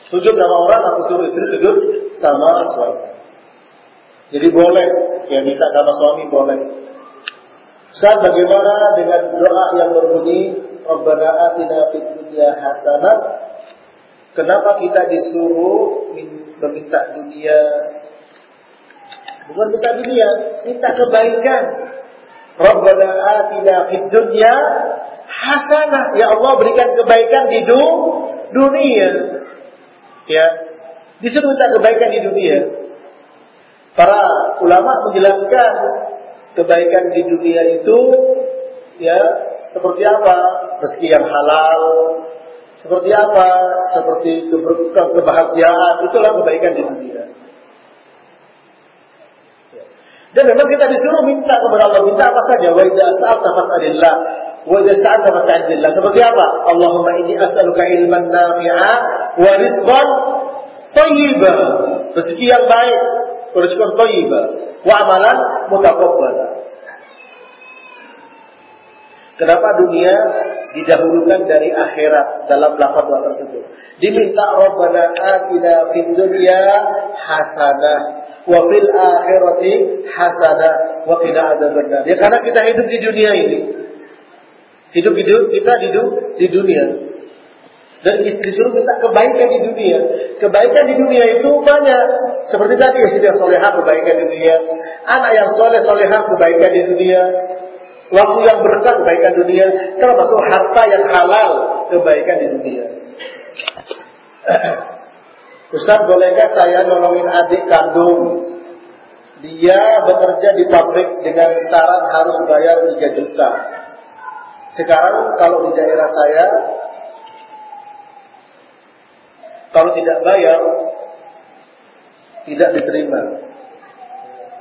A: sujud sama orang, aku suruh istri sujud sama suami. Jadi boleh, ya minta sama suami boleh. Saat bagaimana dengan doa yang berbunyi Rabbana atina fid dunya hasanah Kenapa kita disuruh meminta dunia Bukan minta dunia, minta kebaikan. Rabbana atina fid dunya hasanah. Ya Allah berikan kebaikan di dunia. Ya. Disuruh minta kebaikan di dunia. Para ulama menjelaskan kebaikan di dunia itu ya seperti apa? Rezeki yang halal, seperti apa? Seperti kebahagiaan, itulah kebaikan di dunia. Dan memang kita disuruh minta kepada Allah, minta apa saja. Wa idza sa'alta fas'alillah. Wa idza ista'anta fasta'in Seperti apa? Allahumma inni as'aluka ilman nafi'a wa rizqan thayyiban. Rezeki yang baik, rezeki yang thayyiban, wa amalan mutaqabbala. Kenapa dunia didahulukan dari akhirat dalam lafaz doa tersebut? Diminta Rabbana atina fid dunya hasanah wa fil akhirati hasana wa qina adzabannar. Ya karena kita hidup di dunia ini. Hidup hidup kita hidup di dunia. Dan disuruh minta kebaikan di dunia. Kebaikan di dunia itu banyak. Seperti tadi ya solehah kebaikan di dunia. Anak yang soleh solehah kebaikan di dunia. Waktu yang berkah kebaikan dunia. Termasuk harta yang halal kebaikan di dunia. [clears throat] Ustaz bolehkah saya nolongin adik kandung Dia bekerja di pabrik dengan syarat harus bayar 3 juta Sekarang kalau di daerah saya Kalau tidak bayar Tidak diterima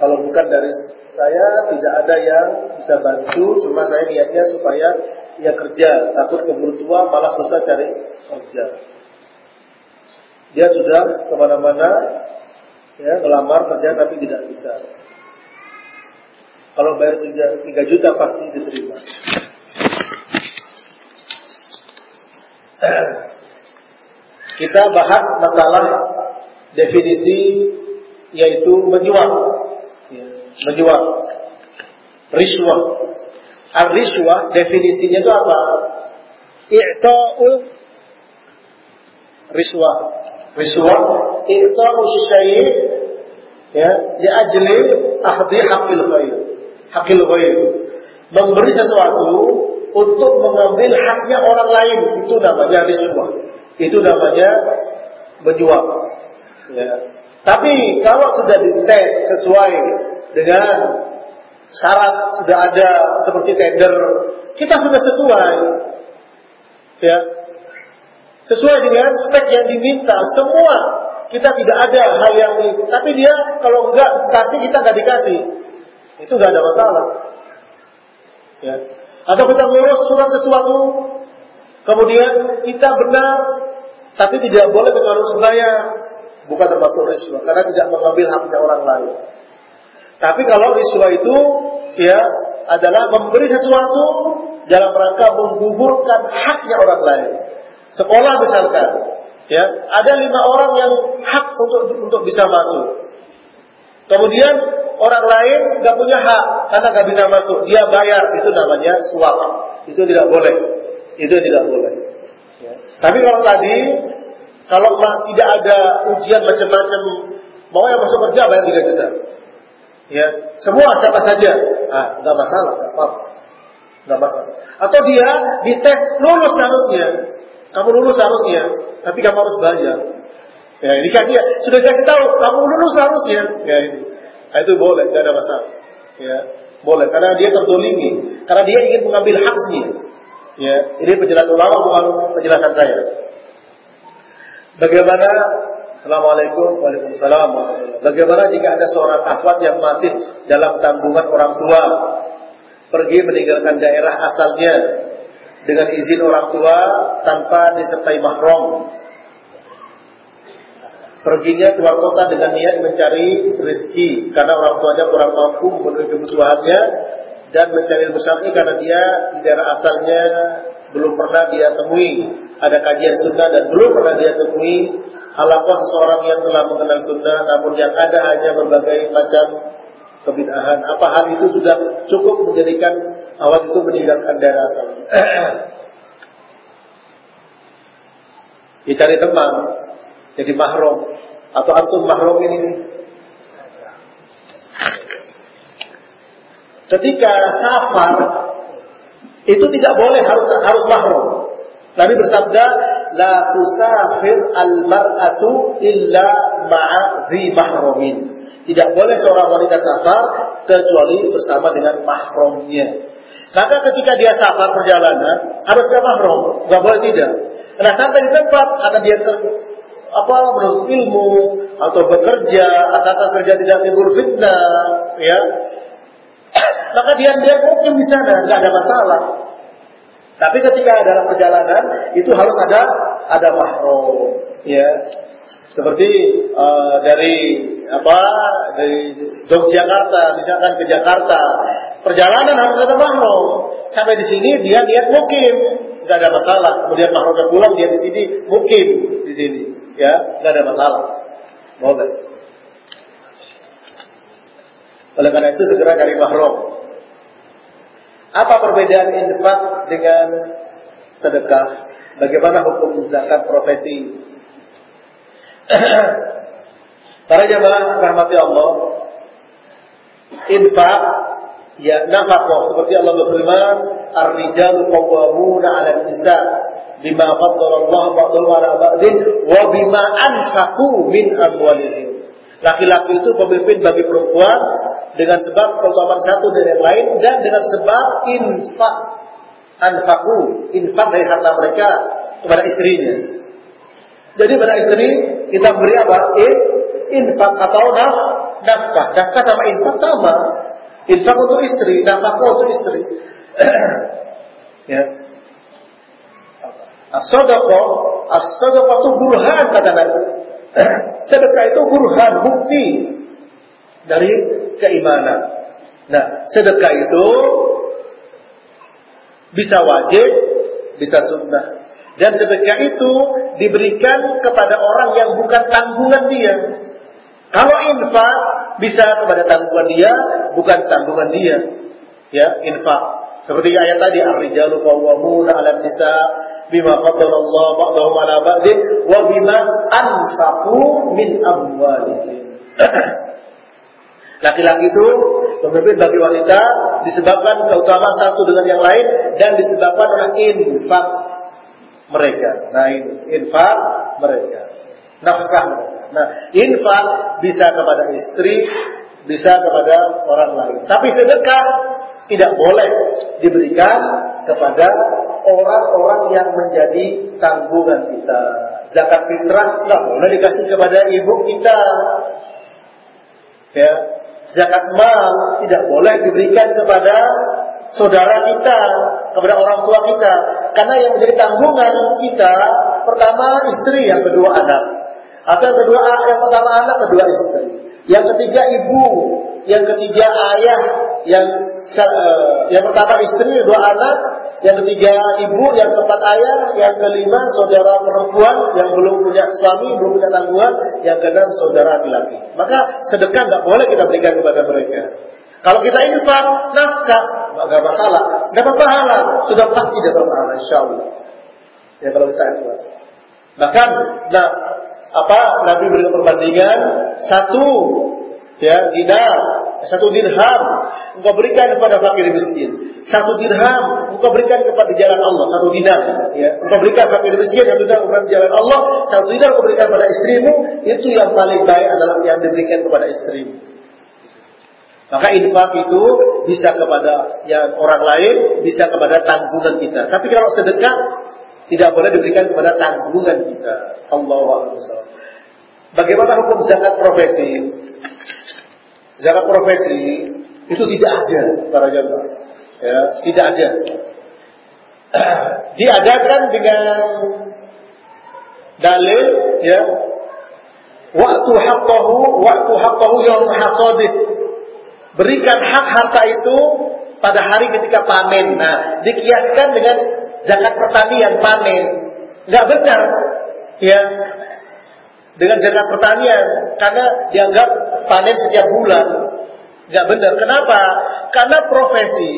A: Kalau bukan dari saya Tidak ada yang bisa bantu Cuma saya niatnya supaya Ia kerja Takut keburu tua malah susah cari kerja dia sudah ke mana-mana ya melamar kerja tapi tidak bisa. Kalau bayar 3 juta pasti diterima. [clears throat] Kita bahas masalah definisi yaitu menyuap. Ya, menyuap. Riswah. Ar-riswah definisinya itu apa? I'ta'ul riswah Riswah i'ta'u syai' ya di ajli ahdi hakil ghair. Hakil ghair. Memberi sesuatu untuk mengambil haknya orang lain itu namanya riswah. Itu namanya menyuap. Ya. Tapi kalau sudah dites sesuai dengan syarat sudah ada seperti tender, kita sudah sesuai. Ya. Sesuai dengan spek yang diminta, semua kita tidak ada hal yang tapi dia kalau enggak kasih kita enggak dikasih. Itu enggak ada masalah. Ya. Atau kita ngurus surat sesuatu, kemudian kita benar, tapi tidak boleh kita harus bayar. Bukan termasuk riswa, karena tidak mengambil haknya orang lain. Tapi kalau riswa itu ya adalah memberi sesuatu dalam rangka menggugurkan haknya orang lain. Sekolah misalkan, ya ada lima orang yang hak untuk untuk bisa masuk. Kemudian orang lain nggak punya hak karena nggak bisa masuk, dia bayar itu namanya suap. Itu tidak boleh. Itu tidak boleh. Ya. Tapi kalau tadi kalau tidak ada ujian macam-macam, mau yang masuk kerja bayar 3 juta. Ya, semua siapa saja, ah, nggak masalah, nggak apa-apa, nggak. Atau dia dites lulus harusnya, kamu lulus harusnya, tapi kamu harus bayar. Ya, ini kan dia sudah kasih tahu kamu lulus harusnya, ya ini. Nah, itu boleh, tidak ada masalah. Ya, boleh karena dia terdolimi, karena dia ingin mengambil haknya. Ya, ini penjelasan ulama bukan penjelasan saya. Bagaimana Assalamualaikum Waalaikumsalam Bagaimana jika ada seorang akhwat yang masih dalam tanggungan orang tua? Pergi meninggalkan daerah asalnya Dengan izin orang tua tanpa disertai mahram Perginya keluar kota dengan niat mencari rezeki karena orang tuanya kurang mampu memenuhi kebutuhannya dan mencari ilmu syar'i karena dia di daerah asalnya belum pernah dia temui. Ada kajian sunnah dan belum pernah dia temui halaqah seseorang yang telah mengenal sunnah namun yang ada hanya berbagai macam kebid'ahan. Apa hal itu sudah cukup menjadikan awal itu meninggalkan daerah asalnya dicari teman jadi mahrum. Atau antum mahrum ini? Ketika safar itu tidak boleh harus harus mahrum. Nabi bersabda la tusafir al mar'atu illa dhi mahrumin tidak boleh seorang wanita safar kecuali bersama dengan mahramnya. Maka ketika dia safar perjalanan harus ada mahram. Nggak boleh tidak. Nah sampai di tempat karena dia ter, apa menurut ilmu atau bekerja asalkan kerja tidak timbul fitnah ya. [clears throat] Maka dia dia mungkin di sana nggak ada masalah tapi ketika dalam perjalanan itu harus ada ada mahram ya. Seperti uh, dari apa dari Yogyakarta misalkan ke Jakarta perjalanan harus ada mahram sampai di sini dia niat mukim. Nggak ada masalah. Kemudian mahramnya pulang dia di sini mukim di sini ya. Nggak ada masalah. Boleh. Oleh karena itu segera cari mahram apa perbedaan infak dengan sedekah bagaimana hukum zakat profesi [clears throat] para jamaah rahmati Allah infak ya nafkah seperti Allah berfirman ar-rijalu qawwamuna 'ala nisa bima faddala Allah ba'dahum 'ala ba'din wa bima anfaqu min amwalihim. Laki-laki itu pemimpin bagi perempuan dengan sebab keutamaan satu dari yang lain dan dengan sebab infak anfaku infak dari harta mereka kepada istrinya. Jadi pada istri kita beri apa? In, infak atau naf, nafkah. Nafkah sama infak sama. Infak untuk istri, nafkah untuk istri. [clears throat] ya. As-sadaqah, as-sadaqah itu burhan kata Nabi. [clears throat] Sedekah itu burhan, bukti dari keimanan. Nah, sedekah itu bisa wajib, bisa sunnah. Dan sedekah itu diberikan kepada orang yang bukan tanggungan dia. Kalau infak bisa kepada tanggungan dia, bukan tanggungan dia. Ya, infak. Seperti ayat tadi, ar-rijalu qawwamuna 'alan nisa bima ba'dahum 'ala ba'din wa bima anfaqu min amwalihim. [clears throat] Laki-laki itu pemimpin bagi wanita disebabkan keutamaan satu dengan yang lain dan disebabkan oleh infak mereka. Nah ini infak mereka, nafkah mereka. Nah infak bisa kepada istri, bisa kepada orang lain. Tapi sedekah tidak boleh diberikan kepada orang-orang yang menjadi tanggungan kita. Zakat fitrah nggak boleh dikasih kepada ibu kita. Ya, zakat mal tidak boleh diberikan kepada saudara kita, kepada orang tua kita. Karena yang menjadi tanggungan kita pertama istri, yang kedua anak. Atau yang kedua yang pertama anak, kedua istri. Yang ketiga ibu, yang ketiga ayah, yang yang pertama istri, dua anak, yang ketiga ibu, yang keempat ayah, yang kelima saudara perempuan yang belum punya suami, belum punya tanggungan, yang keenam saudara laki-laki. Maka sedekah nggak boleh kita berikan kepada mereka. Kalau kita infak, nafkah, nggak masalah, dapat pahala, sudah pasti dapat pahala, insya Allah. Ya kalau kita ikhlas. Bahkan, nah apa Nabi berikan perbandingan satu ya dinar satu dirham engkau berikan kepada fakir miskin. Satu dirham engkau berikan kepada jalan Allah. Satu dinar ya. Engkau berikan fakir miskin satu dinar kepada jalan Allah. Satu dinar engkau berikan kepada istrimu. Itu yang paling baik adalah yang diberikan kepada istrimu. Maka infak itu bisa kepada yang orang lain, bisa kepada tanggungan kita. Tapi kalau sedekah tidak boleh diberikan kepada tanggungan kita. Allah Bagaimana hukum zakat profesi? Zakat profesi itu tidak ada para jamaah. Ya, tidak ada. [clears throat] Diadakan dengan dalil ya. Waktu haqqahu waktu haqqahu yang hasadih. Berikan hak harta itu pada hari ketika panen. Nah dikiaskan dengan zakat pertanian panen. Nggak benar ya. Dengan zakat pertanian karena dianggap panen setiap bulan. Gak benar. Kenapa? Karena profesi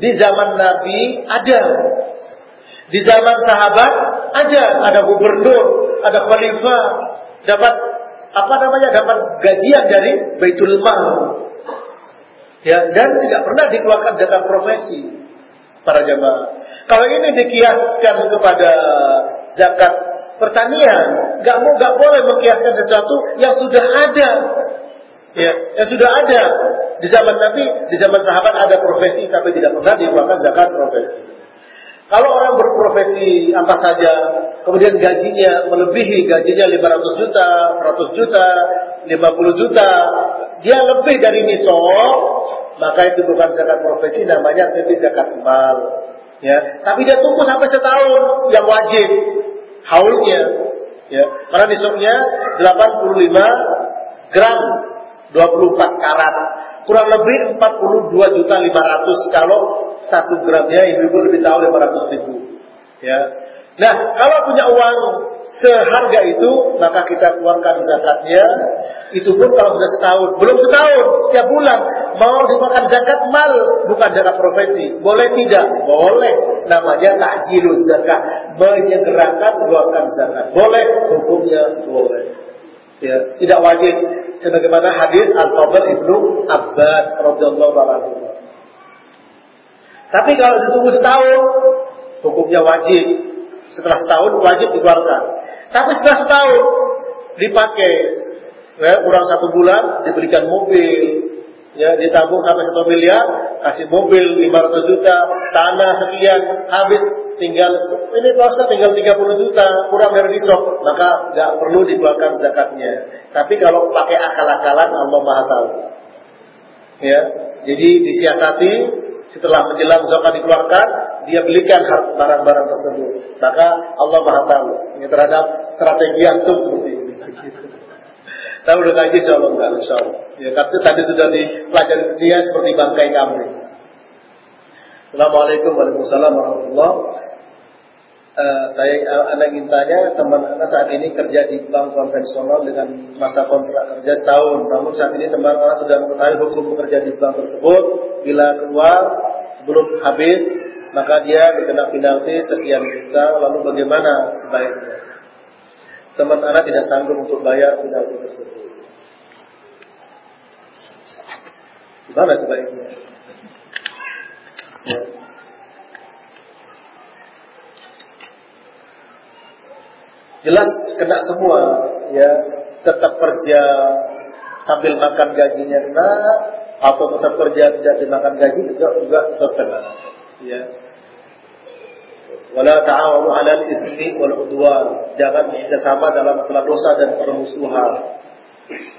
A: di zaman Nabi ada. Di zaman sahabat ada. Ada gubernur, ada khalifah, dapat apa namanya? Dapat gajian dari Baitul Mal. Ya, dan tidak pernah dikeluarkan zakat profesi para jamaah. Kalau ini dikiaskan kepada zakat pertanian, nggak mau nggak boleh mengkiaskan sesuatu yang sudah ada. Ya, yang sudah ada di zaman Nabi, di zaman sahabat ada profesi tapi tidak pernah dikeluarkan zakat profesi. Kalau orang berprofesi apa saja, kemudian gajinya melebihi gajinya 500 juta, 100 juta, 50 juta, dia lebih dari nisab, maka itu bukan zakat profesi namanya tapi zakat mal. Ya, tapi dia tunggu sampai setahun yang wajib haulnya. Ya, karena nisabnya 85 gram 24 karat. Kurang lebih 42 juta 500 kalau satu gramnya ibu-ibu lebih tahu 500 ribu. Ya. Nah, kalau punya uang seharga itu, maka kita keluarkan zakatnya. Itu pun kalau sudah setahun. Belum setahun, setiap bulan. Mau dimakan zakat mal, bukan zakat profesi. Boleh tidak? Boleh. Namanya takjilus zakat. Menyegerakan keluarkan zakat. Boleh, hukumnya boleh ya tidak wajib sebagaimana hadis Al-Fadl Ibnu Abbas radhiyallahu anhu. Tapi kalau ditunggu setahun hukumnya wajib. Setelah setahun wajib dikeluarkan. Tapi setelah setahun dipakai ya, kurang satu bulan diberikan mobil ya ditabung sampai satu miliar kasih mobil 500 juta tanah sekian habis tinggal ini puasa tinggal 30 juta kurang dari nisab maka nggak perlu dikeluarkan zakatnya. Tapi kalau pakai akal-akalan Allah Maha tahu. Ya jadi disiasati setelah menjelang zakat dikeluarkan dia belikan barang-barang tersebut. Maka Allah Maha tahu. Ini terhadap strategi antum seperti ini. [laughs] Tahu udah kaji insya Allah enggak insya Allah. Ya tapi tadi sudah dipelajari dia seperti bangkai kambing Assalamualaikum warahmatullahi wabarakatuh Uh, saya uh, anak ingin teman anak saat ini kerja di bank konvensional dengan masa kontrak kerja setahun. Namun saat ini teman anak sudah mengetahui hukum bekerja di bank tersebut. Bila keluar sebelum habis maka dia dikena penalti sekian juta. Lalu bagaimana sebaiknya? Teman anak tidak sanggup untuk bayar penalti tersebut. Gimana sebaiknya? Jelas kena semua, ya tetap kerja sambil makan gajinya kena atau tetap kerja tidak dimakan gaji juga juga tetap kena. Ya. Wala ta'awanu 'alal itsmi wal udwan. Jangan bekerjasama dalam masalah dosa dan permusuhan.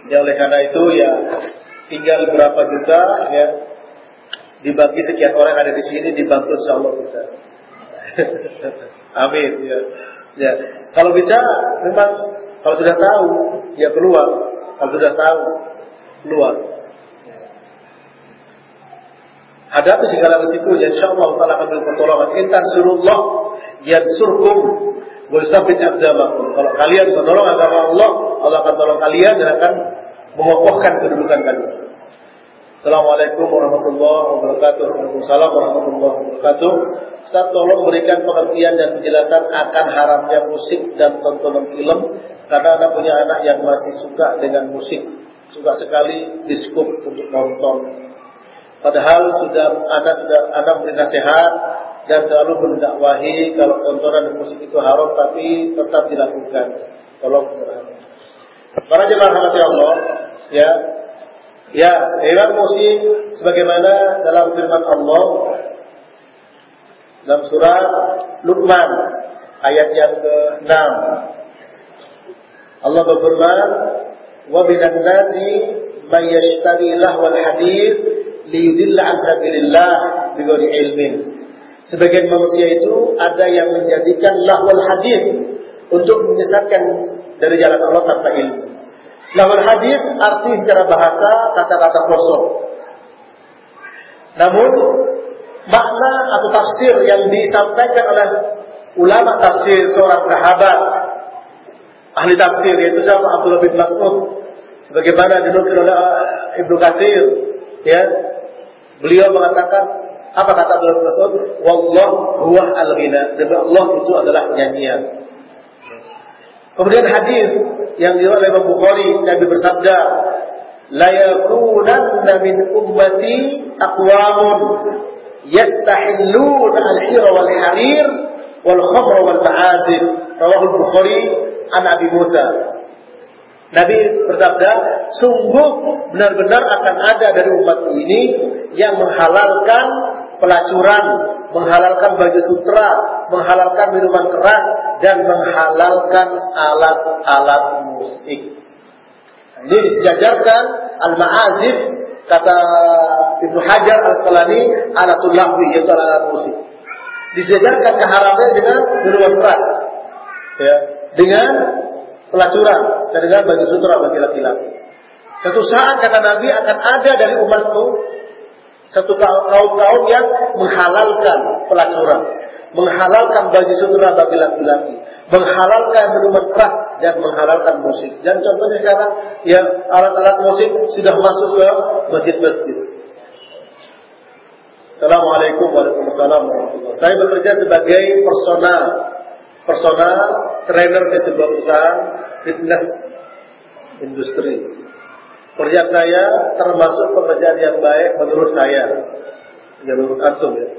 A: Ya oleh karena itu ya tinggal berapa juta ya dibagi sekian orang ada di sini dibantu insyaallah bisa. [laughs] Amin ya. Ya, kalau bisa memang kalau sudah tahu ya keluar. Kalau sudah tahu keluar. Hadapi segala risiko ya insyaallah Allah akan beri pertolongan. Intan surullah yansurkum wa yusabbit aqdamakum. Kalau kalian menolong agama Allah, Allah akan tolong kalian dan akan mengokohkan kedudukan kalian. Assalamualaikum warahmatullahi wabarakatuh. Waalaikumsalam warahmatullahi wabarakatuh. Ustaz tolong berikan pengertian dan penjelasan akan haramnya musik dan tontonan film karena anda punya anak yang masih suka dengan musik, suka sekali diskup untuk nonton. Padahal sudah anak sudah anak beri nasihat dan selalu mendakwahi kalau tontonan musik itu haram tapi tetap dilakukan. Tolong Para jemaah rahmati Allah, ya, Ya, hewan musik sebagaimana dalam firman Allah dalam surat Luqman ayat yang ke-6. Allah berfirman, "Wa minan nasi may yashtari lahwal hadith liyudilla an sabilillah bighairi ilmin." Sebagian manusia itu ada yang menjadikan lahwal hadith untuk menyesatkan dari jalan Allah tanpa ilmu. Lawan hadis arti secara bahasa kata-kata kosong. Namun makna atau tafsir yang disampaikan oleh ulama tafsir seorang sahabat ahli tafsir yaitu siapa Abdullah bin Mas'ud sebagaimana dinukil oleh uh, Ibnu Katsir ya beliau mengatakan apa kata Abdullah bin Mas'ud? Wallahu huwa al-ghina. Demi Allah itu adalah nyanyian Kemudian hadis yang diriwayatkan oleh Imam Bukhari Nabi bersabda, "La yakunanna min ummati aqwamun yastahillun al-hira wal harir wal khamra wal ma'azif." Rawahu Bukhari an Abi Musa. Nabi bersabda, sungguh benar-benar akan ada dari umat ini yang menghalalkan pelacuran, menghalalkan baju sutra, menghalalkan minuman keras, dan menghalalkan alat-alat musik. Ini disejajarkan al-ma'azif kata Ibnu Hajar al-Asqalani alatul lahwi yaitu alat musik. Disejajarkan keharamannya dengan minuman keras. Ya, dengan pelacuran dan dengan baju sutra bagi laki-laki. Satu saat kata Nabi akan ada dari umatku satu kaum-kaum yang menghalalkan pelacuran, menghalalkan baju sutra bagi laki-laki, menghalalkan minuman keras dan menghalalkan musik. Dan contohnya sekarang ya alat-alat musik sudah masuk ke masjid-masjid. Assalamualaikum warahmatullahi wabarakatuh. Saya bekerja sebagai personal personal trainer di sebuah perusahaan fitness industri. Pekerjaan saya termasuk pekerjaan yang baik menurut saya, ya menurut antum ya.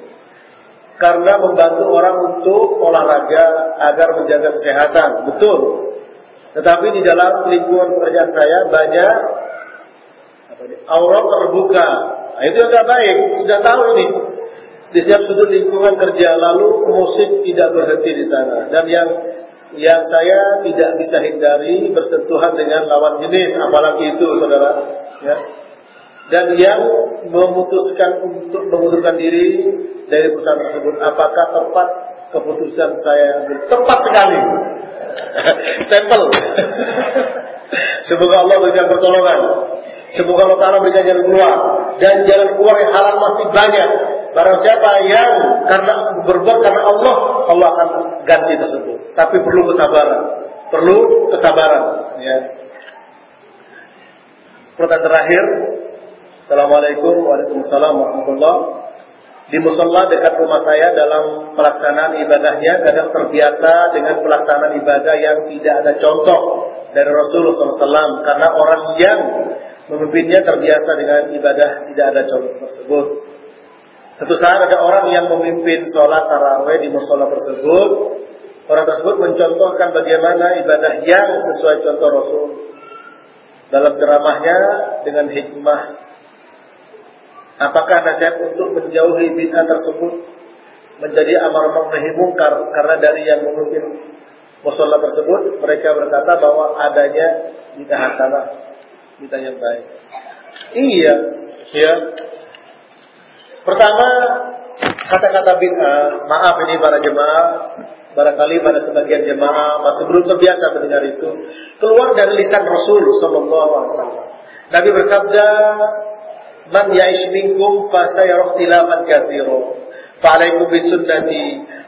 A: Karena membantu orang untuk olahraga agar menjaga kesehatan, betul. Tetapi di dalam lingkungan pekerjaan saya banyak aurat terbuka. Nah, itu yang tidak baik, sudah tahu ini. Di setiap sudut lingkungan kerja lalu musik tidak berhenti di sana dan yang yang saya tidak bisa hindari bersentuhan dengan lawan jenis apalagi itu saudara. Ya. Dan yang memutuskan untuk mengundurkan diri dari perusahaan tersebut apakah tepat keputusan saya tepat sekali. [laughs] Stempel [laughs] semoga Allah berikan pertolongan semoga Allah Taala berikan jalan keluar dan jalan keluar yang halal masih banyak barang siapa yang karena berbuat karena Allah Allah akan ganti tersebut tapi perlu kesabaran. Perlu kesabaran. Ya. Pertanyaan terakhir. Assalamualaikum warahmatullahi Di musola dekat rumah saya dalam pelaksanaan ibadahnya kadang terbiasa dengan pelaksanaan ibadah yang tidak ada contoh dari Rasulullah SAW karena orang yang memimpinnya terbiasa dengan ibadah tidak ada contoh tersebut. Satu saat ada orang yang memimpin sholat taraweh di musola tersebut. Orang tersebut mencontohkan bagaimana ibadah yang sesuai contoh Rasul. Dalam ceramahnya dengan hikmah. Apakah nasihat untuk menjauhi bid'ah tersebut menjadi amar ma'ruf nahi mungkar karena dari yang memimpin musola tersebut mereka berkata bahwa adanya bid'ah hasanah, bid'ah yang baik. Iya, ya. Pertama, kata-kata bid'ah, maaf ini para jemaah, barangkali pada sebagian jemaah masih belum terbiasa mendengar itu, keluar dari lisan Rasul Sallallahu Alaihi Wasallam. Nabi bersabda, "Man ya'ish minkum fa sayara ikhtilafan katsira." Fa'alaikum bisunnati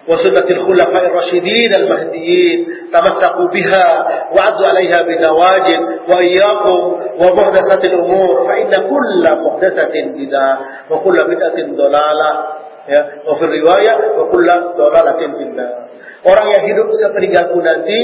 A: وسنة الخلفاء الراشدين المهديين تمسكوا بها وعدوا عليها بنواجد وإياكم ومحدثة الأمور فإن كل محدثة بدعة وكل بدعة ضلالة. Ya wa fi riwayah wa kulla dhalalatin billah orang yang hidup sepeninggalku nanti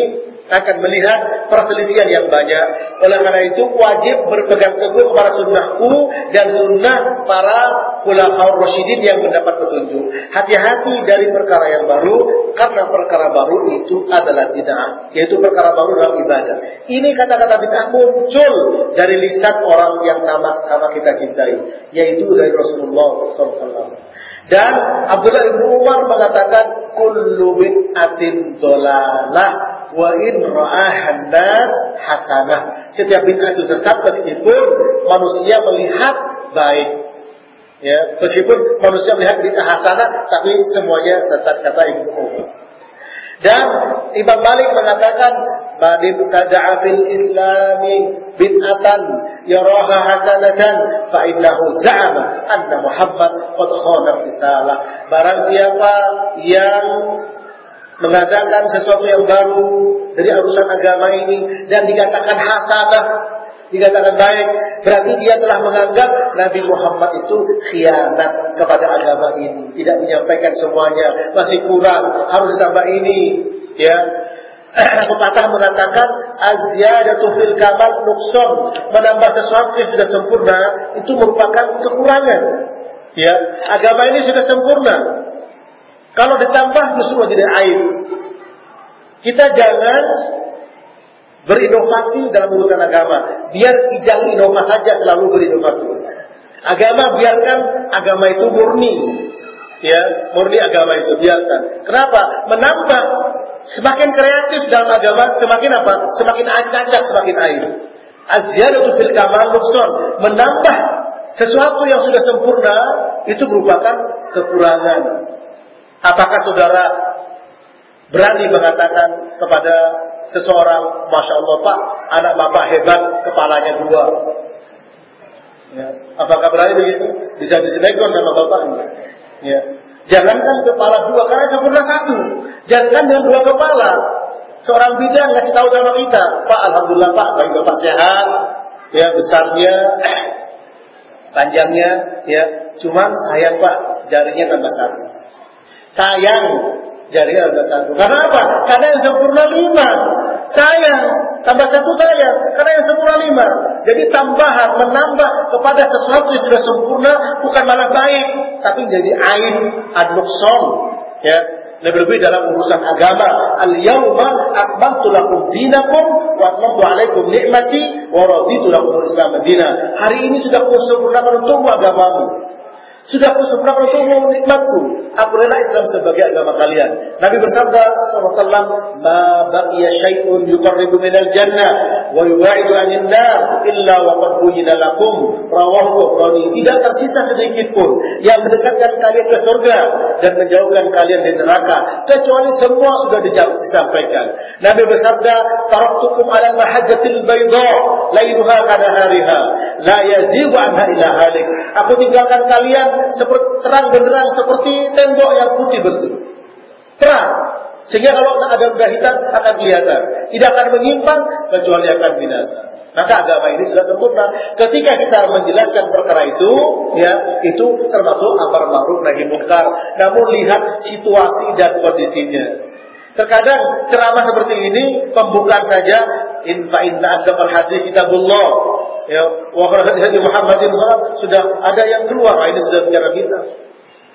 A: akan melihat perselisihan yang banyak. Oleh karena itu wajib berpegang teguh kepada sunnahku dan sunnah para khulafaur rasyidin yang mendapat petunjuk. Hati-hati dari perkara yang baru karena perkara baru itu adalah bid'ah, yaitu perkara baru dalam ibadah. Ini kata-kata bid'ah muncul dari lisan orang yang sama-sama kita cintai, yaitu dari Rasulullah SAW. Dan Abdullah bin Umar mengatakan kullu bid'atin dolalah wa in ra'ahan nas hasanah. Setiap bid'ah itu sesat meskipun manusia melihat baik. Ya, meskipun manusia melihat bid'ah hasanah tapi semuanya sesat kata Ibnu Umar. Dan Imam Malik mengatakan man ibtada'a fil islami bid'atan yaraha hasanatan fa innahu za'ama anna Muhammad khana risalah. Barang siapa yang mengatakan sesuatu yang baru dari urusan agama ini dan dikatakan hasanah, dikatakan baik, berarti dia telah menganggap Nabi Muhammad itu khianat kepada agama ini, tidak menyampaikan semuanya, masih kurang, harus ditambah ini, ya. [clears throat] Pepatah mengatakan azyadatu fil kamal nukson menambah sesuatu yang sudah sempurna itu merupakan kekurangan. Ya, agama ini sudah sempurna, kalau ditambah justru jadi aib. Kita jangan berinovasi dalam urusan agama. Biar kijang inovasi saja selalu berinovasi. Agama biarkan agama itu murni. Ya, murni agama itu biarkan. Kenapa? Menambah semakin kreatif dalam agama semakin apa? Semakin cacat, semakin aib. Azyadatu fil kamal nukson. Menambah sesuatu yang sudah sempurna itu merupakan kekurangan. Apakah saudara berani mengatakan kepada seseorang, Masya Allah Pak, anak Bapak hebat, kepalanya dua. Ya. Apakah berani begitu? Bisa disenekor sama Bapak? Ya. Jangankan kepala dua, karena sempurna satu. Jangan dengan dua kepala. Seorang bidan ngasih tahu sama kita, Pak, Alhamdulillah Pak, bagi Bapak sehat, ya besarnya, [clears throat] panjangnya, ya. Cuman sayang Pak, jarinya tambah satu. Sayang jari ada satu. Karena apa? Karena yang sempurna lima. Sayang. Tambah satu sayang. Karena yang sempurna lima. Jadi tambahan, menambah kepada sesuatu yang sudah sempurna bukan malah baik. Tapi jadi aib, adnukson. Ya, lebih-lebih dalam urusan agama. Al-yawma akmaltu lakum dinakum wa atmamtu alaikum ni'mati wa raditu lakum islam. Hari ini sudah kusempurnakan untukmu agamamu. Sudah kusempurnakan untukmu nikmatku. Aku rela Islam sebagai agama kalian. Nabi bersabda SAW, "Ma baqiya syai'un yuqarribu minal jannah wa yubaidu 'anil nar illa wa qad buyina lakum." Rawahu. Tidak tersisa sedikit pun yang mendekatkan kalian ke surga dan menjauhkan kalian dari neraka kecuali semua sudah disampaikan. Nabi bersabda, "Taraktukum 'ala mahajjatil bayda, lailuha kana hariha, la yazigu anha illa halik." Aku tinggalkan kalian seperti terang benderang seperti tembok yang putih bersih. Terang. Sehingga kalau ada udah hitam akan kelihatan. Tidak akan menyimpang kecuali akan binasa. Maka agama ini sudah sempurna. Ketika kita menjelaskan perkara itu, ya itu termasuk amar ma'ruf nahi munkar. Namun lihat situasi dan kondisinya. Terkadang ceramah seperti ini pembukaan saja in fa inna asdaqal hadis kitabullah. Ya, wa hadis Muhammadin sudah ada yang keluar. Ini sudah bicara kita.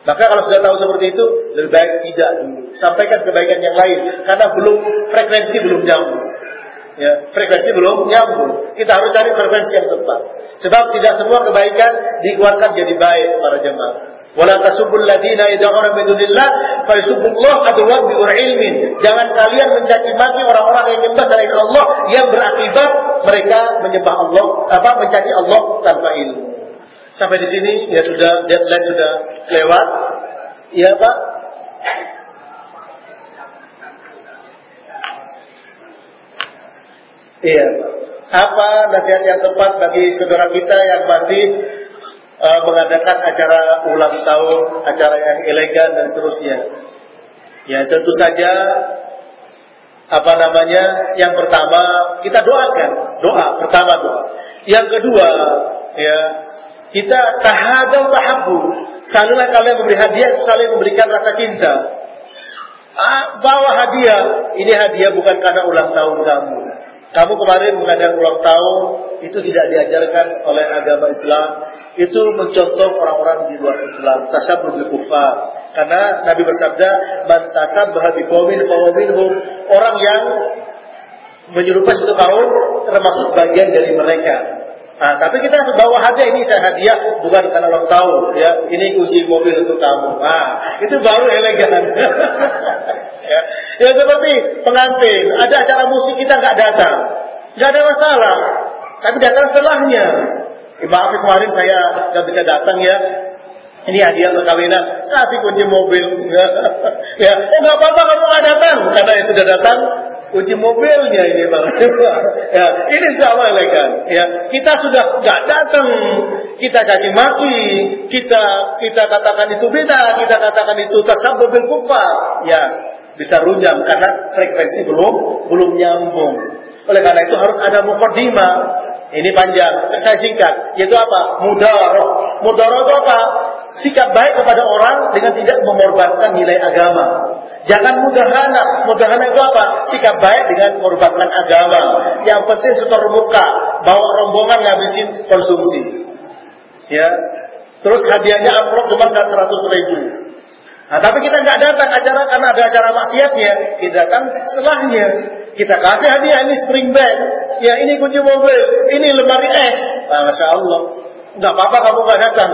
A: Maka kalau sudah tahu seperti itu, lebih baik tidak dulu. Sampaikan kebaikan yang lain, karena belum frekuensi belum nyambung. Ya, frekuensi belum nyambung. Kita harus cari frekuensi yang tepat. Sebab tidak semua kebaikan dikeluarkan jadi baik para jemaah. Wala tasubul ladina ilmin. Jangan kalian mencaci maki orang-orang yang menyembah selain Allah yang berakibat mereka menyembah Allah apa mencaci Allah tanpa ilmu. Sampai di sini ya sudah deadline sudah lewat. Ya Pak. Iya. Apa nasihat yang tepat bagi saudara kita yang masih uh, mengadakan acara ulang tahun, acara yang elegan dan seterusnya? Ya tentu saja apa namanya? Yang pertama kita doakan, doa pertama doa. Yang kedua ya kita tahadau tahabu. Salahlah kalian memberi hadiah, saling memberikan rasa cinta. Ah, bawa hadiah. Ini hadiah bukan karena ulang tahun kamu. Kamu kemarin mengadakan ulang tahun, itu tidak diajarkan oleh agama Islam. Itu mencontoh orang-orang di luar Islam. Tasabuh bil kufar. Karena Nabi bersabda, "Man tasabbaha biqaumin Orang yang menyerupai suatu kaum termasuk bagian dari mereka. Nah, tapi kita bawa hadiah ini saya hadiah bukan karena ulang tahun, ya. Ini kunci mobil untuk kamu. Nah, itu baru elegan. [laughs] ya. ya seperti pengantin, ada acara musik kita nggak datang, nggak ada masalah. Tapi datang setelahnya. Eh, maaf kemarin saya nggak bisa datang ya. Ini hadiah perkawinan, kasih kunci mobil. [laughs] ya, oh nggak apa-apa kamu nggak datang karena yang sudah datang kunci mobilnya ini bang. [laughs] ya, ini sama elegan. Ya, kita sudah nggak datang, kita caci maki, kita kita katakan itu beda, kita katakan itu tasabbu bil. Ya, bisa runyam karena frekuensi belum belum nyambung. Oleh karena itu harus ada mukadimah. Ini panjang, saya singkat. Yaitu apa? Mudaroh. Mudaroh itu apa? Sikap baik kepada orang dengan tidak mengorbankan nilai agama. Jangan mudahana. Mudahana itu apa? Sikap baik dengan mengorbankan agama. Yang penting setor muka. Bawa rombongan ngabisin konsumsi. Ya. Terus hadiahnya amplop cuma 100 ribu. Nah, tapi kita nggak datang acara karena ada acara maksiatnya. Kita datang setelahnya. Kita kasih hadiah ini spring bed. Ya ini kunci mobil. Ini lemari es. Nah, Masya Allah. Nggak apa-apa kamu nggak datang.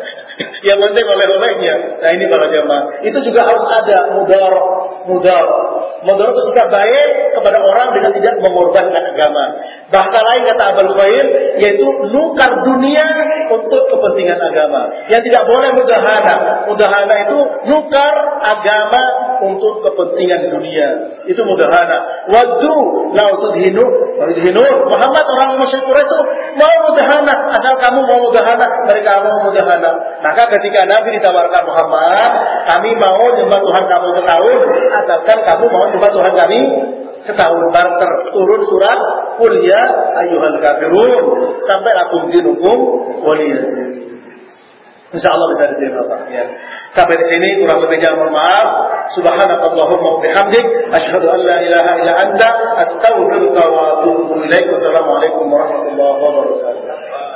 A: [laughs] yang penting oleh-olehnya. Nah ini para jemaah. Itu juga harus ada mudar, mudar. Mudar itu sikap baik kepada orang dengan tidak mengorbankan agama. Bahasa lain kata Abul Khair, yaitu nukar dunia untuk kepentingan agama. Yang tidak boleh mudahana. Mudahana itu nukar agama untuk kepentingan dunia. Itu mudahana. Wadu lau tudhinu, tudhinu. Muhammad orang musyrik itu mau mudahana asal kamu mau mudahana, mereka mau mudahana. Maka ketika Nabi ditawarkan Muhammad, kami mau nyembah Tuhan kamu setahun, asalkan kamu mau nyembah Tuhan kami setahun barter turun surat kuliah ayuhan kafirun sampai lakum dinukum waliyadin. Insya Allah bisa diterima Pak. Ya. Sampai di sini kurang lebihnya mohon maaf. Subhanakallahumma wa bihamdik asyhadu an la ilaha illa anta astaghfiruka wa atubu ilaik. Wassalamualaikum warahmatullahi wabarakatuh.